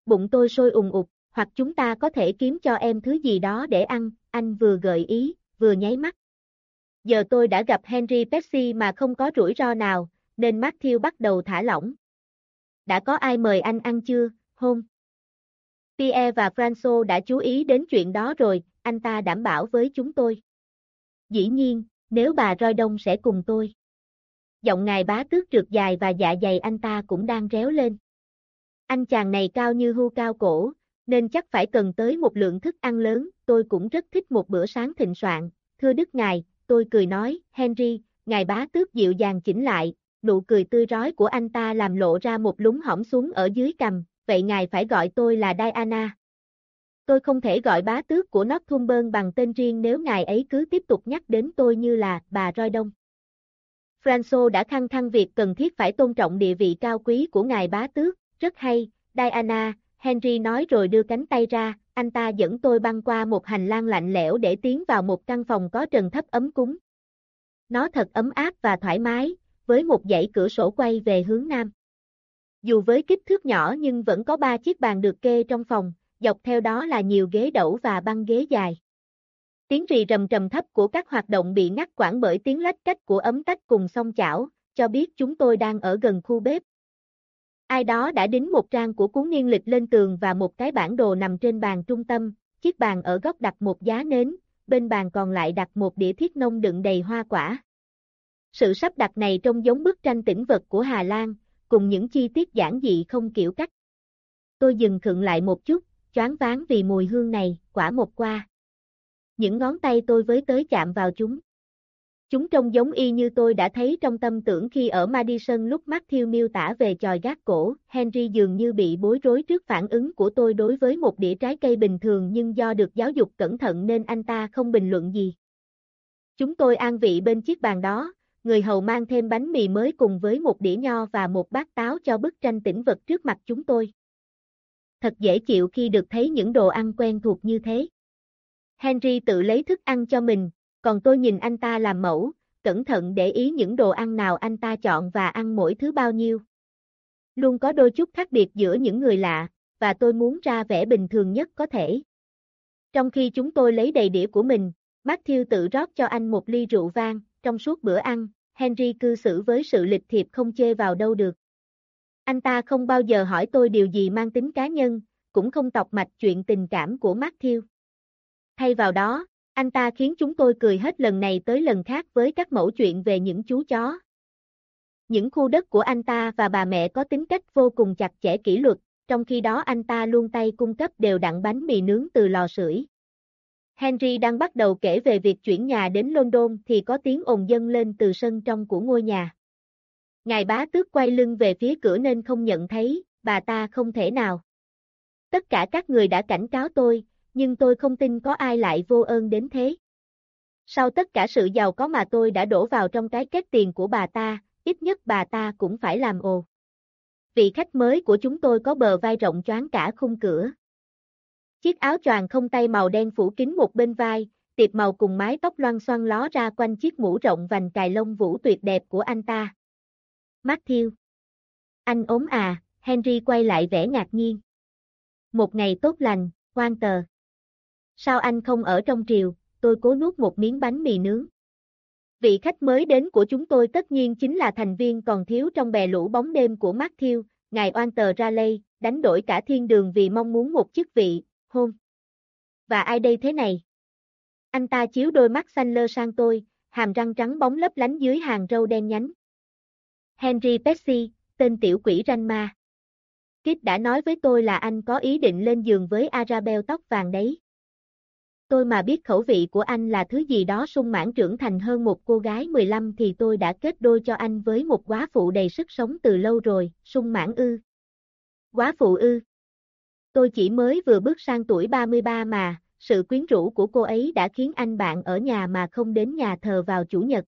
Bụng tôi sôi ùng ục, hoặc chúng ta có thể kiếm cho em thứ gì đó để ăn, anh vừa gợi ý, vừa nháy mắt. Giờ tôi đã gặp Henry Pepsi mà không có rủi ro nào, nên Matthew bắt đầu thả lỏng. Đã có ai mời anh ăn chưa, hôn? Pierre và Franco đã chú ý đến chuyện đó rồi, anh ta đảm bảo với chúng tôi. Dĩ nhiên, nếu bà roi đông sẽ cùng tôi. Giọng ngài bá tước trượt dài và dạ dày anh ta cũng đang réo lên. Anh chàng này cao như hưu cao cổ, nên chắc phải cần tới một lượng thức ăn lớn, tôi cũng rất thích một bữa sáng thịnh soạn. Thưa Đức Ngài, tôi cười nói, Henry, ngài bá tước dịu dàng chỉnh lại, nụ cười tươi rói của anh ta làm lộ ra một lúng hõm xuống ở dưới cằm, vậy ngài phải gọi tôi là Diana. Tôi không thể gọi bá tước của Northumberland bằng tên riêng nếu ngài ấy cứ tiếp tục nhắc đến tôi như là bà Roi Đông. Franco đã khăng khăng việc cần thiết phải tôn trọng địa vị cao quý của ngài bá tước, rất hay, Diana, Henry nói rồi đưa cánh tay ra, anh ta dẫn tôi băng qua một hành lang lạnh lẽo để tiến vào một căn phòng có trần thấp ấm cúng. Nó thật ấm áp và thoải mái, với một dãy cửa sổ quay về hướng nam. Dù với kích thước nhỏ nhưng vẫn có ba chiếc bàn được kê trong phòng, dọc theo đó là nhiều ghế đẩu và băng ghế dài. Tiếng rì rầm trầm thấp của các hoạt động bị ngắt quãng bởi tiếng lách cách của ấm tách cùng song chảo, cho biết chúng tôi đang ở gần khu bếp. Ai đó đã đính một trang của cuốn niên lịch lên tường và một cái bản đồ nằm trên bàn trung tâm, chiếc bàn ở góc đặt một giá nến, bên bàn còn lại đặt một đĩa thiết nông đựng đầy hoa quả. Sự sắp đặt này trông giống bức tranh tĩnh vật của Hà Lan, cùng những chi tiết giản dị không kiểu cách. Tôi dừng khựng lại một chút, choáng váng vì mùi hương này, quả một qua. Những ngón tay tôi với tới chạm vào chúng. Chúng trông giống y như tôi đã thấy trong tâm tưởng khi ở Madison lúc Matthew miêu tả về tròi gác cổ, Henry dường như bị bối rối trước phản ứng của tôi đối với một đĩa trái cây bình thường nhưng do được giáo dục cẩn thận nên anh ta không bình luận gì. Chúng tôi an vị bên chiếc bàn đó, người hầu mang thêm bánh mì mới cùng với một đĩa nho và một bát táo cho bức tranh tĩnh vật trước mặt chúng tôi. Thật dễ chịu khi được thấy những đồ ăn quen thuộc như thế. Henry tự lấy thức ăn cho mình, còn tôi nhìn anh ta làm mẫu, cẩn thận để ý những đồ ăn nào anh ta chọn và ăn mỗi thứ bao nhiêu. Luôn có đôi chút khác biệt giữa những người lạ, và tôi muốn ra vẻ bình thường nhất có thể. Trong khi chúng tôi lấy đầy đĩa của mình, Matthew tự rót cho anh một ly rượu vang, trong suốt bữa ăn, Henry cư xử với sự lịch thiệp không chê vào đâu được. Anh ta không bao giờ hỏi tôi điều gì mang tính cá nhân, cũng không tọc mạch chuyện tình cảm của Matthew. Thay vào đó, anh ta khiến chúng tôi cười hết lần này tới lần khác với các mẫu chuyện về những chú chó. Những khu đất của anh ta và bà mẹ có tính cách vô cùng chặt chẽ kỷ luật, trong khi đó anh ta luôn tay cung cấp đều đặn bánh mì nướng từ lò sưởi. Henry đang bắt đầu kể về việc chuyển nhà đến London thì có tiếng ồn dâng lên từ sân trong của ngôi nhà. Ngài bá tước quay lưng về phía cửa nên không nhận thấy, bà ta không thể nào. Tất cả các người đã cảnh cáo tôi, nhưng tôi không tin có ai lại vô ơn đến thế. Sau tất cả sự giàu có mà tôi đã đổ vào trong cái kết tiền của bà ta, ít nhất bà ta cũng phải làm ồ. Vị khách mới của chúng tôi có bờ vai rộng choáng cả khung cửa. Chiếc áo choàng không tay màu đen phủ kín một bên vai, tiệp màu cùng mái tóc loan xoăn ló ra quanh chiếc mũ rộng vành cài lông vũ tuyệt đẹp của anh ta. Matthew. Anh ốm à, Henry quay lại vẻ ngạc nhiên. Một ngày tốt lành, quan tờ. Sao anh không ở trong triều, tôi cố nuốt một miếng bánh mì nướng. Vị khách mới đến của chúng tôi tất nhiên chính là thành viên còn thiếu trong bè lũ bóng đêm của Matthew, ngài oan tờ Raleigh, đánh đổi cả thiên đường vì mong muốn một chức vị, hôn. Và ai đây thế này? Anh ta chiếu đôi mắt xanh lơ sang tôi, hàm răng trắng bóng lấp lánh dưới hàng râu đen nhánh. Henry Pepsi, tên tiểu quỷ ranh ma. Kit đã nói với tôi là anh có ý định lên giường với Arabelle tóc vàng đấy. Tôi mà biết khẩu vị của anh là thứ gì đó sung mãn trưởng thành hơn một cô gái 15 thì tôi đã kết đôi cho anh với một quá phụ đầy sức sống từ lâu rồi, sung mãn ư. Quá phụ ư. Tôi chỉ mới vừa bước sang tuổi 33 mà, sự quyến rũ của cô ấy đã khiến anh bạn ở nhà mà không đến nhà thờ vào chủ nhật.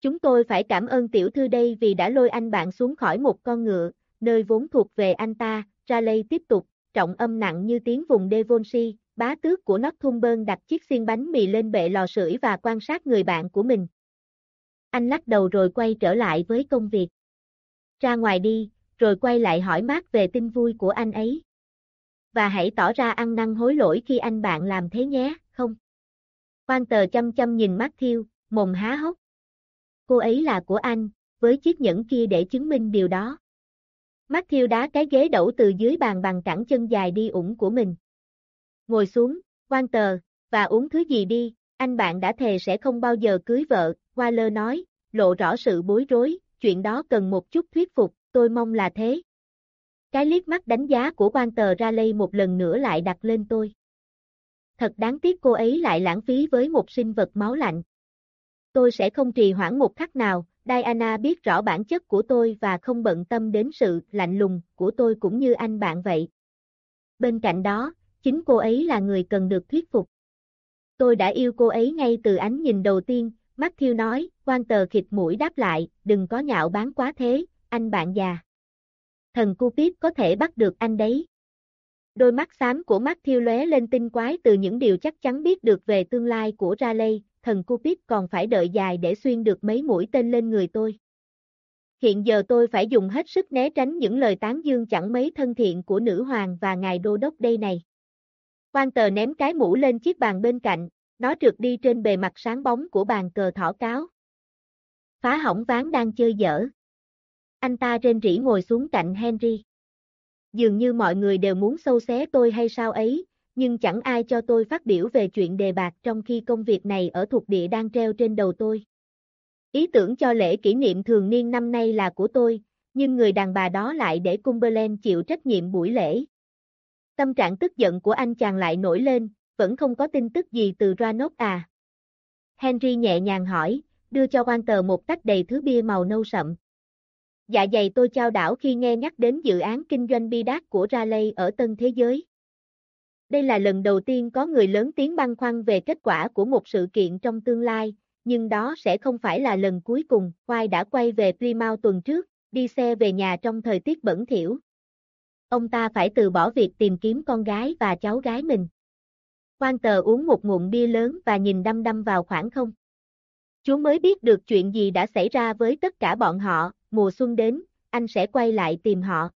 Chúng tôi phải cảm ơn tiểu thư đây vì đã lôi anh bạn xuống khỏi một con ngựa, nơi vốn thuộc về anh ta, Raleigh tiếp tục, trọng âm nặng như tiếng vùng Devonshire, bá tước của Northumberland đặt chiếc xiên bánh mì lên bệ lò sưởi và quan sát người bạn của mình. Anh lắc đầu rồi quay trở lại với công việc. Ra ngoài đi, rồi quay lại hỏi mát về tin vui của anh ấy. Và hãy tỏ ra ăn năn hối lỗi khi anh bạn làm thế nhé, không? Quan tờ chăm chăm nhìn Matthew, mồm há hốc. Cô ấy là của anh, với chiếc nhẫn kia để chứng minh điều đó. Matthew đá cái ghế đẩu từ dưới bàn bằng cẳng chân dài đi ủng của mình. Ngồi xuống, quan tờ, và uống thứ gì đi, anh bạn đã thề sẽ không bao giờ cưới vợ, Waller nói, lộ rõ sự bối rối, chuyện đó cần một chút thuyết phục, tôi mong là thế. Cái liếc mắt đánh giá của quan tờ ra lây một lần nữa lại đặt lên tôi. Thật đáng tiếc cô ấy lại lãng phí với một sinh vật máu lạnh. Tôi sẽ không trì hoãn một khắc nào, Diana biết rõ bản chất của tôi và không bận tâm đến sự lạnh lùng của tôi cũng như anh bạn vậy. Bên cạnh đó, chính cô ấy là người cần được thuyết phục. Tôi đã yêu cô ấy ngay từ ánh nhìn đầu tiên, Matthew nói, quan tờ khịt mũi đáp lại, đừng có nhạo bán quá thế, anh bạn già. Thần Cupid có thể bắt được anh đấy. Đôi mắt xám của Matthew lóe lên tinh quái từ những điều chắc chắn biết được về tương lai của Raleigh, thần Cupid còn phải đợi dài để xuyên được mấy mũi tên lên người tôi. Hiện giờ tôi phải dùng hết sức né tránh những lời tán dương chẳng mấy thân thiện của nữ hoàng và ngài đô đốc đây này. Quan tờ ném cái mũ lên chiếc bàn bên cạnh, nó trượt đi trên bề mặt sáng bóng của bàn cờ thỏ cáo. Phá hỏng ván đang chơi dở. Anh ta rên rỉ ngồi xuống cạnh Henry. Dường như mọi người đều muốn sâu xé tôi hay sao ấy, nhưng chẳng ai cho tôi phát biểu về chuyện đề bạc trong khi công việc này ở thuộc địa đang treo trên đầu tôi. Ý tưởng cho lễ kỷ niệm thường niên năm nay là của tôi, nhưng người đàn bà đó lại để Cumberland chịu trách nhiệm buổi lễ. Tâm trạng tức giận của anh chàng lại nổi lên, vẫn không có tin tức gì từ Ranok à. Henry nhẹ nhàng hỏi, đưa cho quan tờ một tách đầy thứ bia màu nâu sậm. Dạ dày tôi trao đảo khi nghe nhắc đến dự án kinh doanh bi đát của Raleigh ở Tân Thế Giới. Đây là lần đầu tiên có người lớn tiếng băn khoăn về kết quả của một sự kiện trong tương lai, nhưng đó sẽ không phải là lần cuối cùng. Quai đã quay về Plymouth tuần trước, đi xe về nhà trong thời tiết bẩn thỉu. Ông ta phải từ bỏ việc tìm kiếm con gái và cháu gái mình. Quan tờ uống một ngụm bia lớn và nhìn đăm đăm vào khoảng không. Chú mới biết được chuyện gì đã xảy ra với tất cả bọn họ, mùa xuân đến, anh sẽ quay lại tìm họ.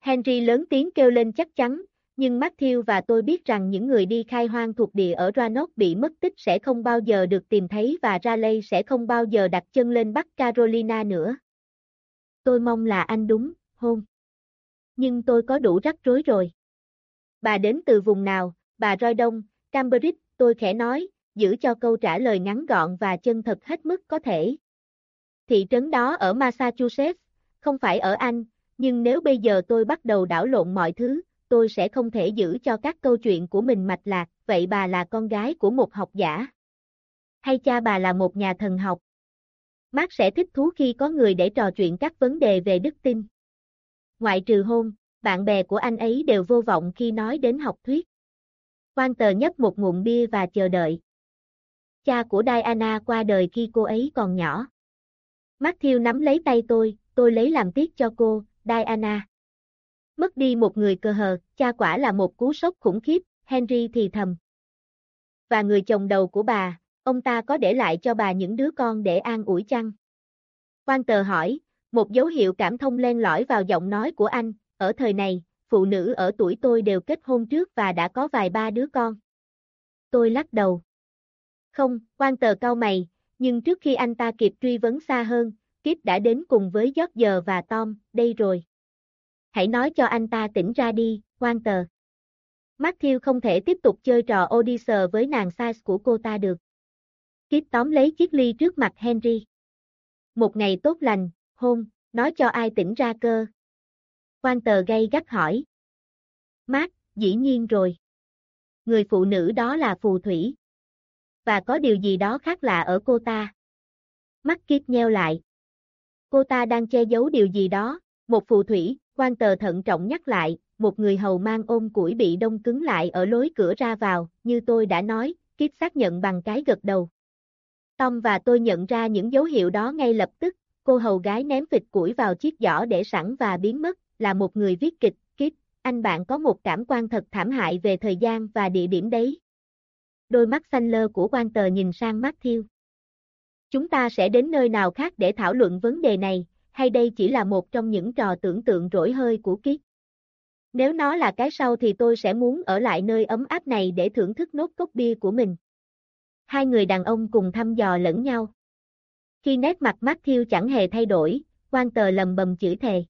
Henry lớn tiếng kêu lên chắc chắn, nhưng Matthew và tôi biết rằng những người đi khai hoang thuộc địa ở Roanoke bị mất tích sẽ không bao giờ được tìm thấy và Raleigh sẽ không bao giờ đặt chân lên Bắc Carolina nữa. Tôi mong là anh đúng, hôn. Nhưng tôi có đủ rắc rối rồi. Bà đến từ vùng nào, bà Roi Đông, Cambridge, tôi khẽ nói, giữ cho câu trả lời ngắn gọn và chân thật hết mức có thể. Thị trấn đó ở Massachusetts, không phải ở Anh, nhưng nếu bây giờ tôi bắt đầu đảo lộn mọi thứ, tôi sẽ không thể giữ cho các câu chuyện của mình mạch lạc, vậy bà là con gái của một học giả. Hay cha bà là một nhà thần học. Mark sẽ thích thú khi có người để trò chuyện các vấn đề về đức tin. Ngoại trừ hôn, bạn bè của anh ấy đều vô vọng khi nói đến học thuyết. Quan tờ nhấp một ngụm bia và chờ đợi. Cha của Diana qua đời khi cô ấy còn nhỏ. Matthew nắm lấy tay tôi, tôi lấy làm tiếc cho cô, Diana. Mất đi một người cơ hờ, cha quả là một cú sốc khủng khiếp, Henry thì thầm. Và người chồng đầu của bà, ông ta có để lại cho bà những đứa con để an ủi chăng? Quan tờ hỏi, một dấu hiệu cảm thông len lỏi vào giọng nói của anh, ở thời này, phụ nữ ở tuổi tôi đều kết hôn trước và đã có vài ba đứa con. Tôi lắc đầu. Không, quan tờ cao mày, nhưng trước khi anh ta kịp truy vấn xa hơn, Kip đã đến cùng với George và Tom, đây rồi. Hãy nói cho anh ta tỉnh ra đi, quan tờ. Matthew không thể tiếp tục chơi trò Odyssey với nàng size của cô ta được. Kip tóm lấy chiếc ly trước mặt Henry. Một ngày tốt lành, hôn, nói cho ai tỉnh ra cơ. Quan tờ gây gắt hỏi. Mát, dĩ nhiên rồi. Người phụ nữ đó là phù thủy. Và có điều gì đó khác lạ ở cô ta. Mắt kiếp nheo lại. Cô ta đang che giấu điều gì đó, một phù thủy, quan tờ thận trọng nhắc lại, một người hầu mang ôm củi bị đông cứng lại ở lối cửa ra vào, như tôi đã nói, kiếp xác nhận bằng cái gật đầu. Tom và tôi nhận ra những dấu hiệu đó ngay lập tức, cô hầu gái ném vịt củi vào chiếc giỏ để sẵn và biến mất, là một người viết kịch, kiếp, anh bạn có một cảm quan thật thảm hại về thời gian và địa điểm đấy. Đôi mắt xanh lơ của quan tờ nhìn sang mắt Thiêu. Chúng ta sẽ đến nơi nào khác để thảo luận vấn đề này, hay đây chỉ là một trong những trò tưởng tượng rỗi hơi của kiếp? Nếu nó là cái sau thì tôi sẽ muốn ở lại nơi ấm áp này để thưởng thức nốt cốc bia của mình. Hai người đàn ông cùng thăm dò lẫn nhau. Khi nét mặt Matthew chẳng hề thay đổi, quan tờ lầm bầm chửi thề.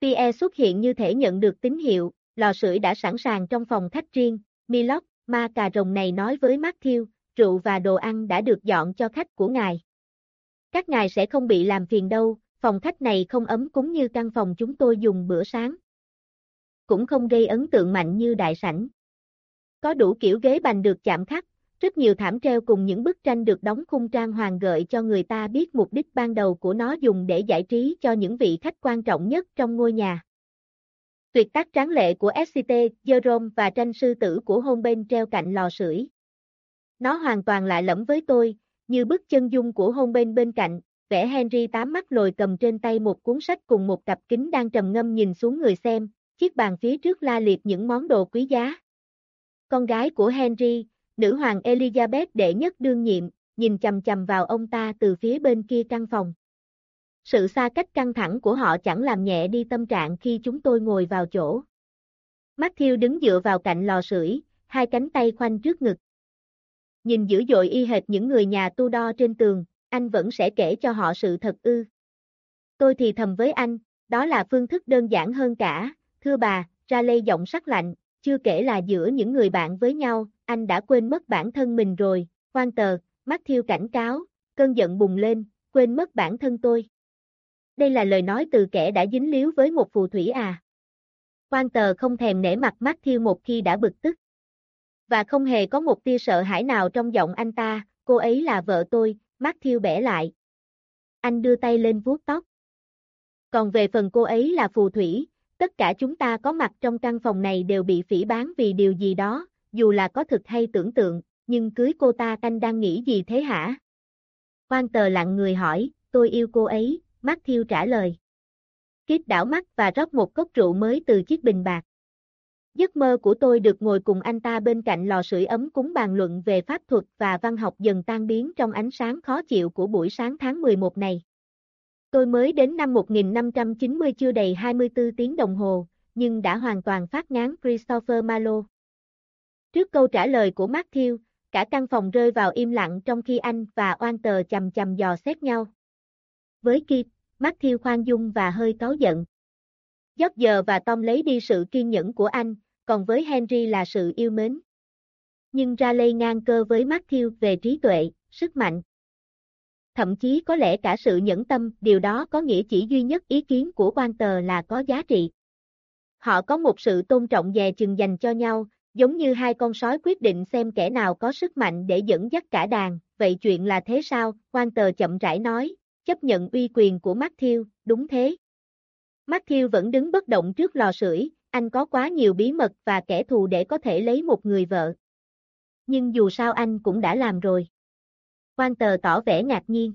Pierre xuất hiện như thể nhận được tín hiệu, lò sưởi đã sẵn sàng trong phòng khách riêng, Milok, ma cà rồng này nói với Matthew, rượu và đồ ăn đã được dọn cho khách của ngài. Các ngài sẽ không bị làm phiền đâu, phòng khách này không ấm cúng như căn phòng chúng tôi dùng bữa sáng. Cũng không gây ấn tượng mạnh như đại sảnh. Có đủ kiểu ghế bành được chạm khắc, rất nhiều thảm treo cùng những bức tranh được đóng khung trang hoàng gợi cho người ta biết mục đích ban đầu của nó dùng để giải trí cho những vị khách quan trọng nhất trong ngôi nhà. Tuyệt tác tráng lệ của SCT, Jerome và tranh sư tử của hôn bên treo cạnh lò sưởi. Nó hoàn toàn lạ lẫm với tôi, như bức chân dung của hôn bên bên cạnh, vẽ Henry tám mắt lồi cầm trên tay một cuốn sách cùng một cặp kính đang trầm ngâm nhìn xuống người xem, chiếc bàn phía trước la liệt những món đồ quý giá. Con gái của Henry, nữ hoàng Elizabeth đệ nhất đương nhiệm, nhìn chầm chầm vào ông ta từ phía bên kia căn phòng. Sự xa cách căng thẳng của họ chẳng làm nhẹ đi tâm trạng khi chúng tôi ngồi vào chỗ. Matthew đứng dựa vào cạnh lò sưởi, hai cánh tay khoanh trước ngực. Nhìn dữ dội y hệt những người nhà tu đo trên tường, anh vẫn sẽ kể cho họ sự thật ư. Tôi thì thầm với anh, đó là phương thức đơn giản hơn cả, thưa bà, ra lây giọng sắc lạnh, chưa kể là giữa những người bạn với nhau, anh đã quên mất bản thân mình rồi, Quan tờ, Mắt Thiêu cảnh cáo, cơn giận bùng lên, quên mất bản thân tôi. Đây là lời nói từ kẻ đã dính líu với một phù thủy à. Quan tờ không thèm nể mặt Mắt Thiêu một khi đã bực tức. Và không hề có một tia sợ hãi nào trong giọng anh ta, cô ấy là vợ tôi, Mắt Thiêu bẻ lại. Anh đưa tay lên vuốt tóc. Còn về phần cô ấy là phù thủy, tất cả chúng ta có mặt trong căn phòng này đều bị phỉ bán vì điều gì đó, dù là có thực hay tưởng tượng, nhưng cưới cô ta anh đang nghĩ gì thế hả? Quan tờ lặng người hỏi, tôi yêu cô ấy, Matthew trả lời. Kiếp đảo mắt và rót một cốc rượu mới từ chiếc bình bạc. Giấc mơ của tôi được ngồi cùng anh ta bên cạnh lò sưởi ấm cúng bàn luận về pháp thuật và văn học dần tan biến trong ánh sáng khó chịu của buổi sáng tháng 11 này. Tôi mới đến năm 1590 chưa đầy 24 tiếng đồng hồ, nhưng đã hoàn toàn phát ngán Christopher Marlowe. Trước câu trả lời của Matthew, cả căn phòng rơi vào im lặng trong khi anh và oan tờ chầm chầm dò xét nhau. Với Kip, Matthew khoan dung và hơi cáu giận. George và Tom lấy đi sự kiên nhẫn của anh, còn với Henry là sự yêu mến. Nhưng ra lây ngang cơ với Matthew về trí tuệ, sức mạnh. Thậm chí có lẽ cả sự nhẫn tâm, điều đó có nghĩa chỉ duy nhất ý kiến của quan tờ là có giá trị. Họ có một sự tôn trọng dè chừng dành cho nhau, giống như hai con sói quyết định xem kẻ nào có sức mạnh để dẫn dắt cả đàn, vậy chuyện là thế sao, quan tờ chậm rãi nói, chấp nhận uy quyền của Matthew, đúng thế. Matthew vẫn đứng bất động trước lò sưởi, anh có quá nhiều bí mật và kẻ thù để có thể lấy một người vợ. Nhưng dù sao anh cũng đã làm rồi. Quan tờ tỏ vẻ ngạc nhiên.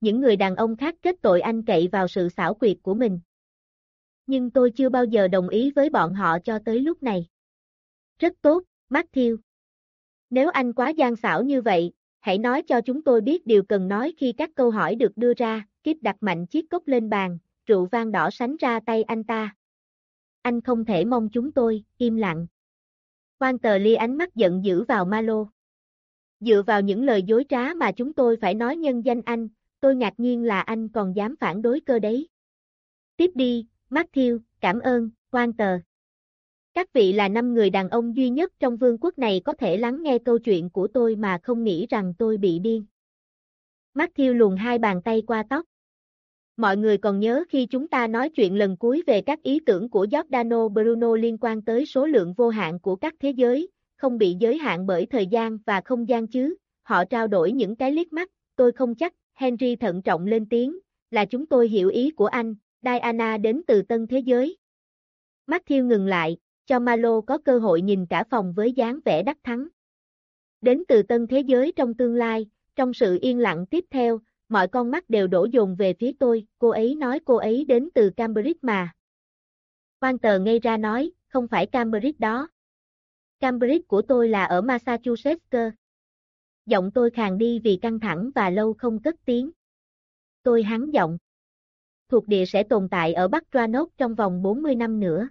Những người đàn ông khác kết tội anh cậy vào sự xảo quyệt của mình. Nhưng tôi chưa bao giờ đồng ý với bọn họ cho tới lúc này. Rất tốt, Matthew. Nếu anh quá gian xảo như vậy, hãy nói cho chúng tôi biết điều cần nói khi các câu hỏi được đưa ra, Kiếp đặt mạnh chiếc cốc lên bàn, rượu vang đỏ sánh ra tay anh ta. Anh không thể mong chúng tôi, im lặng. Quan tờ ly ánh mắt giận dữ vào Malo. Dựa vào những lời dối trá mà chúng tôi phải nói nhân danh anh, tôi ngạc nhiên là anh còn dám phản đối cơ đấy. Tiếp đi, Matthew, cảm ơn, quan tờ. Các vị là năm người đàn ông duy nhất trong vương quốc này có thể lắng nghe câu chuyện của tôi mà không nghĩ rằng tôi bị điên. Matthew luồn hai bàn tay qua tóc. Mọi người còn nhớ khi chúng ta nói chuyện lần cuối về các ý tưởng của Giordano Bruno liên quan tới số lượng vô hạn của các thế giới, không bị giới hạn bởi thời gian và không gian chứ, họ trao đổi những cái liếc mắt, tôi không chắc, Henry thận trọng lên tiếng, là chúng tôi hiểu ý của anh, Diana đến từ tân thế giới. Matthew ngừng lại, cho Malo có cơ hội nhìn cả phòng với dáng vẻ đắc thắng. Đến từ tân thế giới trong tương lai, trong sự yên lặng tiếp theo, mọi con mắt đều đổ dồn về phía tôi, cô ấy nói cô ấy đến từ Cambridge mà. Quan tờ ngay ra nói, không phải Cambridge đó. Cambridge của tôi là ở Massachusetts cơ. Giọng tôi khàn đi vì căng thẳng và lâu không cất tiếng. Tôi hắn giọng. Thuộc địa sẽ tồn tại ở Bắc Ranok trong vòng 40 năm nữa.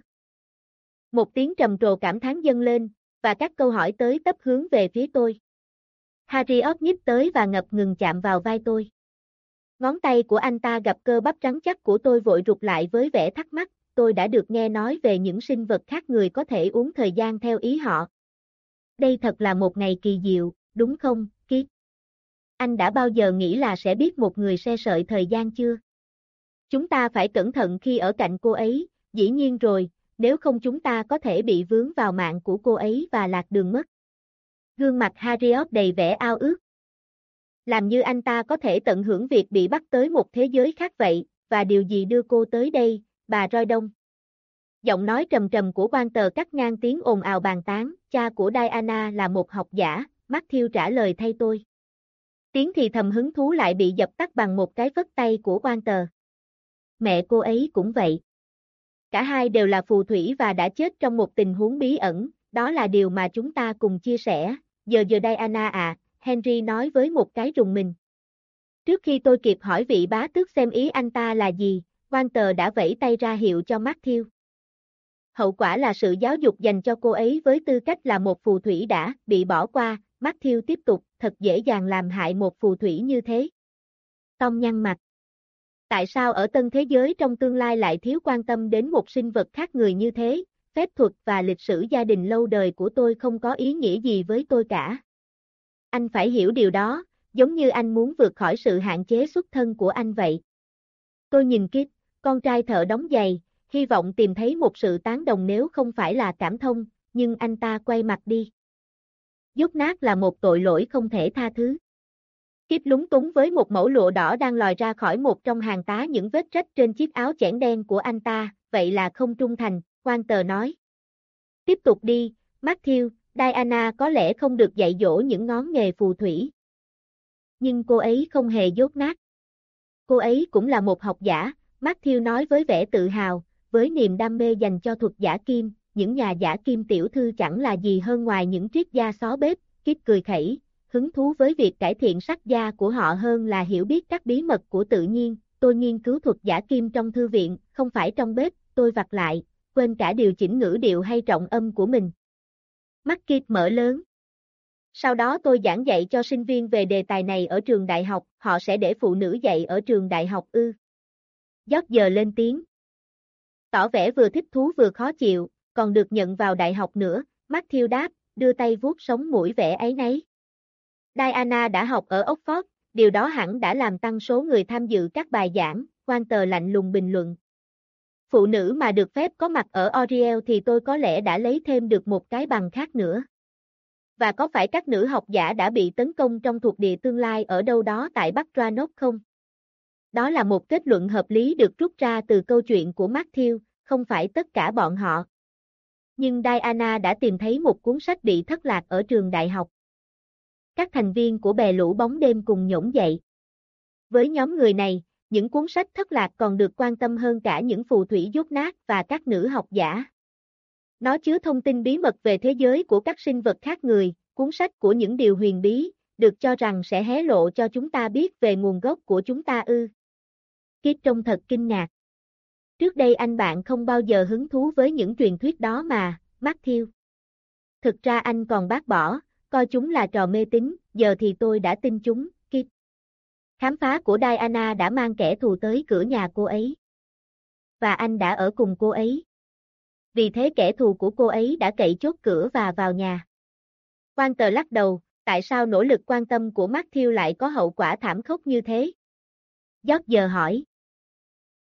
Một tiếng trầm trồ cảm thán dâng lên, và các câu hỏi tới tấp hướng về phía tôi. Harriot nhích tới và ngập ngừng chạm vào vai tôi. Ngón tay của anh ta gặp cơ bắp trắng chắc của tôi vội rụt lại với vẻ thắc mắc, tôi đã được nghe nói về những sinh vật khác người có thể uống thời gian theo ý họ. Đây thật là một ngày kỳ diệu, đúng không, Kit? Anh đã bao giờ nghĩ là sẽ biết một người xe sợi thời gian chưa? Chúng ta phải cẩn thận khi ở cạnh cô ấy, dĩ nhiên rồi, nếu không chúng ta có thể bị vướng vào mạng của cô ấy và lạc đường mất. Gương mặt Harriot đầy vẻ ao ước. Làm như anh ta có thể tận hưởng việc bị bắt tới một thế giới khác vậy, và điều gì đưa cô tới đây, bà Roi Đông. Giọng nói trầm trầm của quan tờ cắt ngang tiếng ồn ào bàn tán, cha của Diana là một học giả, Matthew trả lời thay tôi. Tiếng thì thầm hứng thú lại bị dập tắt bằng một cái vất tay của quan tờ. Mẹ cô ấy cũng vậy. Cả hai đều là phù thủy và đã chết trong một tình huống bí ẩn, đó là điều mà chúng ta cùng chia sẻ. Giờ giờ Diana à, Henry nói với một cái rùng mình. Trước khi tôi kịp hỏi vị bá tước xem ý anh ta là gì, Walter đã vẫy tay ra hiệu cho Matthew. Hậu quả là sự giáo dục dành cho cô ấy với tư cách là một phù thủy đã bị bỏ qua, Matthew tiếp tục, thật dễ dàng làm hại một phù thủy như thế. Tom nhăn mặt. Tại sao ở tân thế giới trong tương lai lại thiếu quan tâm đến một sinh vật khác người như thế, phép thuật và lịch sử gia đình lâu đời của tôi không có ý nghĩa gì với tôi cả. Anh phải hiểu điều đó, giống như anh muốn vượt khỏi sự hạn chế xuất thân của anh vậy. Tôi nhìn Kit, con trai thợ đóng giày, hy vọng tìm thấy một sự tán đồng nếu không phải là cảm thông, nhưng anh ta quay mặt đi. Dốt nát là một tội lỗi không thể tha thứ kiếp lúng túng với một mẫu lụa đỏ đang lòi ra khỏi một trong hàng tá những vết rách trên chiếc áo chẽn đen của anh ta, vậy là không trung thành, quan tờ nói. Tiếp tục đi, Matthew, Diana có lẽ không được dạy dỗ những ngón nghề phù thủy. Nhưng cô ấy không hề dốt nát. Cô ấy cũng là một học giả, Matthew nói với vẻ tự hào, với niềm đam mê dành cho thuật giả kim, những nhà giả kim tiểu thư chẳng là gì hơn ngoài những triết gia xó bếp, kiếp cười khẩy, hứng thú với việc cải thiện sắc da của họ hơn là hiểu biết các bí mật của tự nhiên, tôi nghiên cứu thuật giả kim trong thư viện, không phải trong bếp, tôi vặt lại, quên cả điều chỉnh ngữ điệu hay trọng âm của mình. Mắt Kit mở lớn. Sau đó tôi giảng dạy cho sinh viên về đề tài này ở trường đại học, họ sẽ để phụ nữ dạy ở trường đại học ư. Giót giờ lên tiếng. Tỏ vẻ vừa thích thú vừa khó chịu, còn được nhận vào đại học nữa, Matthew đáp, đưa tay vuốt sống mũi vẻ ấy nấy. Diana đã học ở Oxford, điều đó hẳn đã làm tăng số người tham dự các bài giảng, quan tờ lạnh lùng bình luận. Phụ nữ mà được phép có mặt ở Oriel thì tôi có lẽ đã lấy thêm được một cái bằng khác nữa. Và có phải các nữ học giả đã bị tấn công trong thuộc địa tương lai ở đâu đó tại Bắc Ranok không? Đó là một kết luận hợp lý được rút ra từ câu chuyện của Matthew, không phải tất cả bọn họ. Nhưng Diana đã tìm thấy một cuốn sách bị thất lạc ở trường đại học. Các thành viên của bè lũ bóng đêm cùng nhổn dậy. Với nhóm người này, những cuốn sách thất lạc còn được quan tâm hơn cả những phù thủy dốt nát và các nữ học giả. Nó chứa thông tin bí mật về thế giới của các sinh vật khác người, cuốn sách của những điều huyền bí, được cho rằng sẽ hé lộ cho chúng ta biết về nguồn gốc của chúng ta ư. Kiếp trông thật kinh ngạc. Trước đây anh bạn không bao giờ hứng thú với những truyền thuyết đó mà, Matthew. Thực ra anh còn bác bỏ, coi chúng là trò mê tín, giờ thì tôi đã tin chúng, Kit. Khám phá của Diana đã mang kẻ thù tới cửa nhà cô ấy. Và anh đã ở cùng cô ấy. Vì thế kẻ thù của cô ấy đã cậy chốt cửa và vào nhà. Quan tờ lắc đầu, tại sao nỗ lực quan tâm của Matthew lại có hậu quả thảm khốc như thế? Giót giờ hỏi.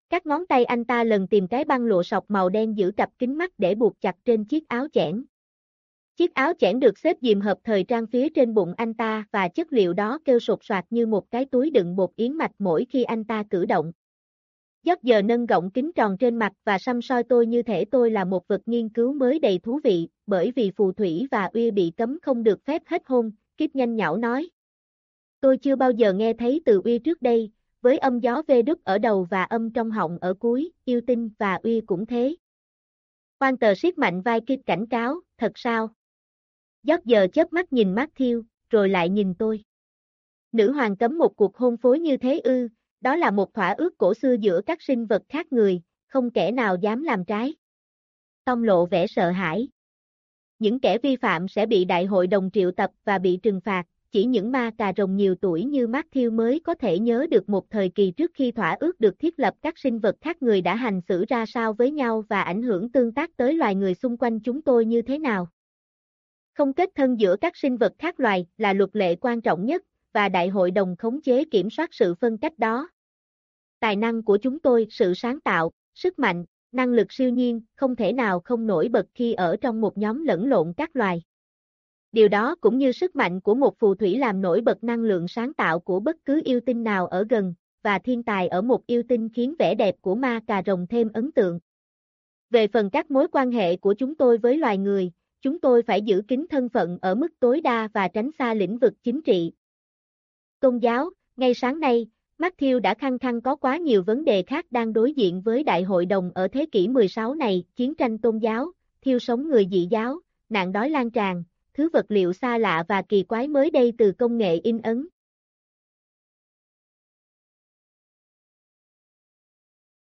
Các ngón tay anh ta lần tìm cái băng lụa sọc màu đen giữ cặp kính mắt để buộc chặt trên chiếc áo chẽn. Chiếc áo chẽn được xếp dìm hợp thời trang phía trên bụng anh ta và chất liệu đó kêu sột soạt như một cái túi đựng bột yến mạch mỗi khi anh ta cử động. Giấc giờ nâng gọng kính tròn trên mặt và xăm soi tôi như thể tôi là một vật nghiên cứu mới đầy thú vị, bởi vì phù thủy và uy bị cấm không được phép hết hôn, kiếp nhanh nhảo nói. Tôi chưa bao giờ nghe thấy từ uy trước đây, với âm gió vê đứt ở đầu và âm trong họng ở cuối, yêu tinh và uy cũng thế. Quan tờ siết mạnh vai kịp cảnh cáo, thật sao? Giót giờ chớp mắt nhìn Matthew, rồi lại nhìn tôi. Nữ hoàng cấm một cuộc hôn phối như thế ư, đó là một thỏa ước cổ xưa giữa các sinh vật khác người, không kẻ nào dám làm trái. Tông lộ vẻ sợ hãi. Những kẻ vi phạm sẽ bị đại hội đồng triệu tập và bị trừng phạt, chỉ những ma cà rồng nhiều tuổi như Matthew mới có thể nhớ được một thời kỳ trước khi thỏa ước được thiết lập các sinh vật khác người đã hành xử ra sao với nhau và ảnh hưởng tương tác tới loài người xung quanh chúng tôi như thế nào. Không kết thân giữa các sinh vật khác loài là luật lệ quan trọng nhất, và đại hội đồng khống chế kiểm soát sự phân cách đó. Tài năng của chúng tôi, sự sáng tạo, sức mạnh, năng lực siêu nhiên, không thể nào không nổi bật khi ở trong một nhóm lẫn lộn các loài. Điều đó cũng như sức mạnh của một phù thủy làm nổi bật năng lượng sáng tạo của bất cứ yêu tinh nào ở gần, và thiên tài ở một yêu tinh khiến vẻ đẹp của ma cà rồng thêm ấn tượng. Về phần các mối quan hệ của chúng tôi với loài người, chúng tôi phải giữ kín thân phận ở mức tối đa và tránh xa lĩnh vực chính trị. Tôn giáo, ngay sáng nay, Matthew đã khăng khăng có quá nhiều vấn đề khác đang đối diện với đại hội đồng ở thế kỷ 16 này, chiến tranh tôn giáo, thiêu sống người dị giáo, nạn đói lan tràn, thứ vật liệu xa lạ và kỳ quái mới đây từ công nghệ in ấn,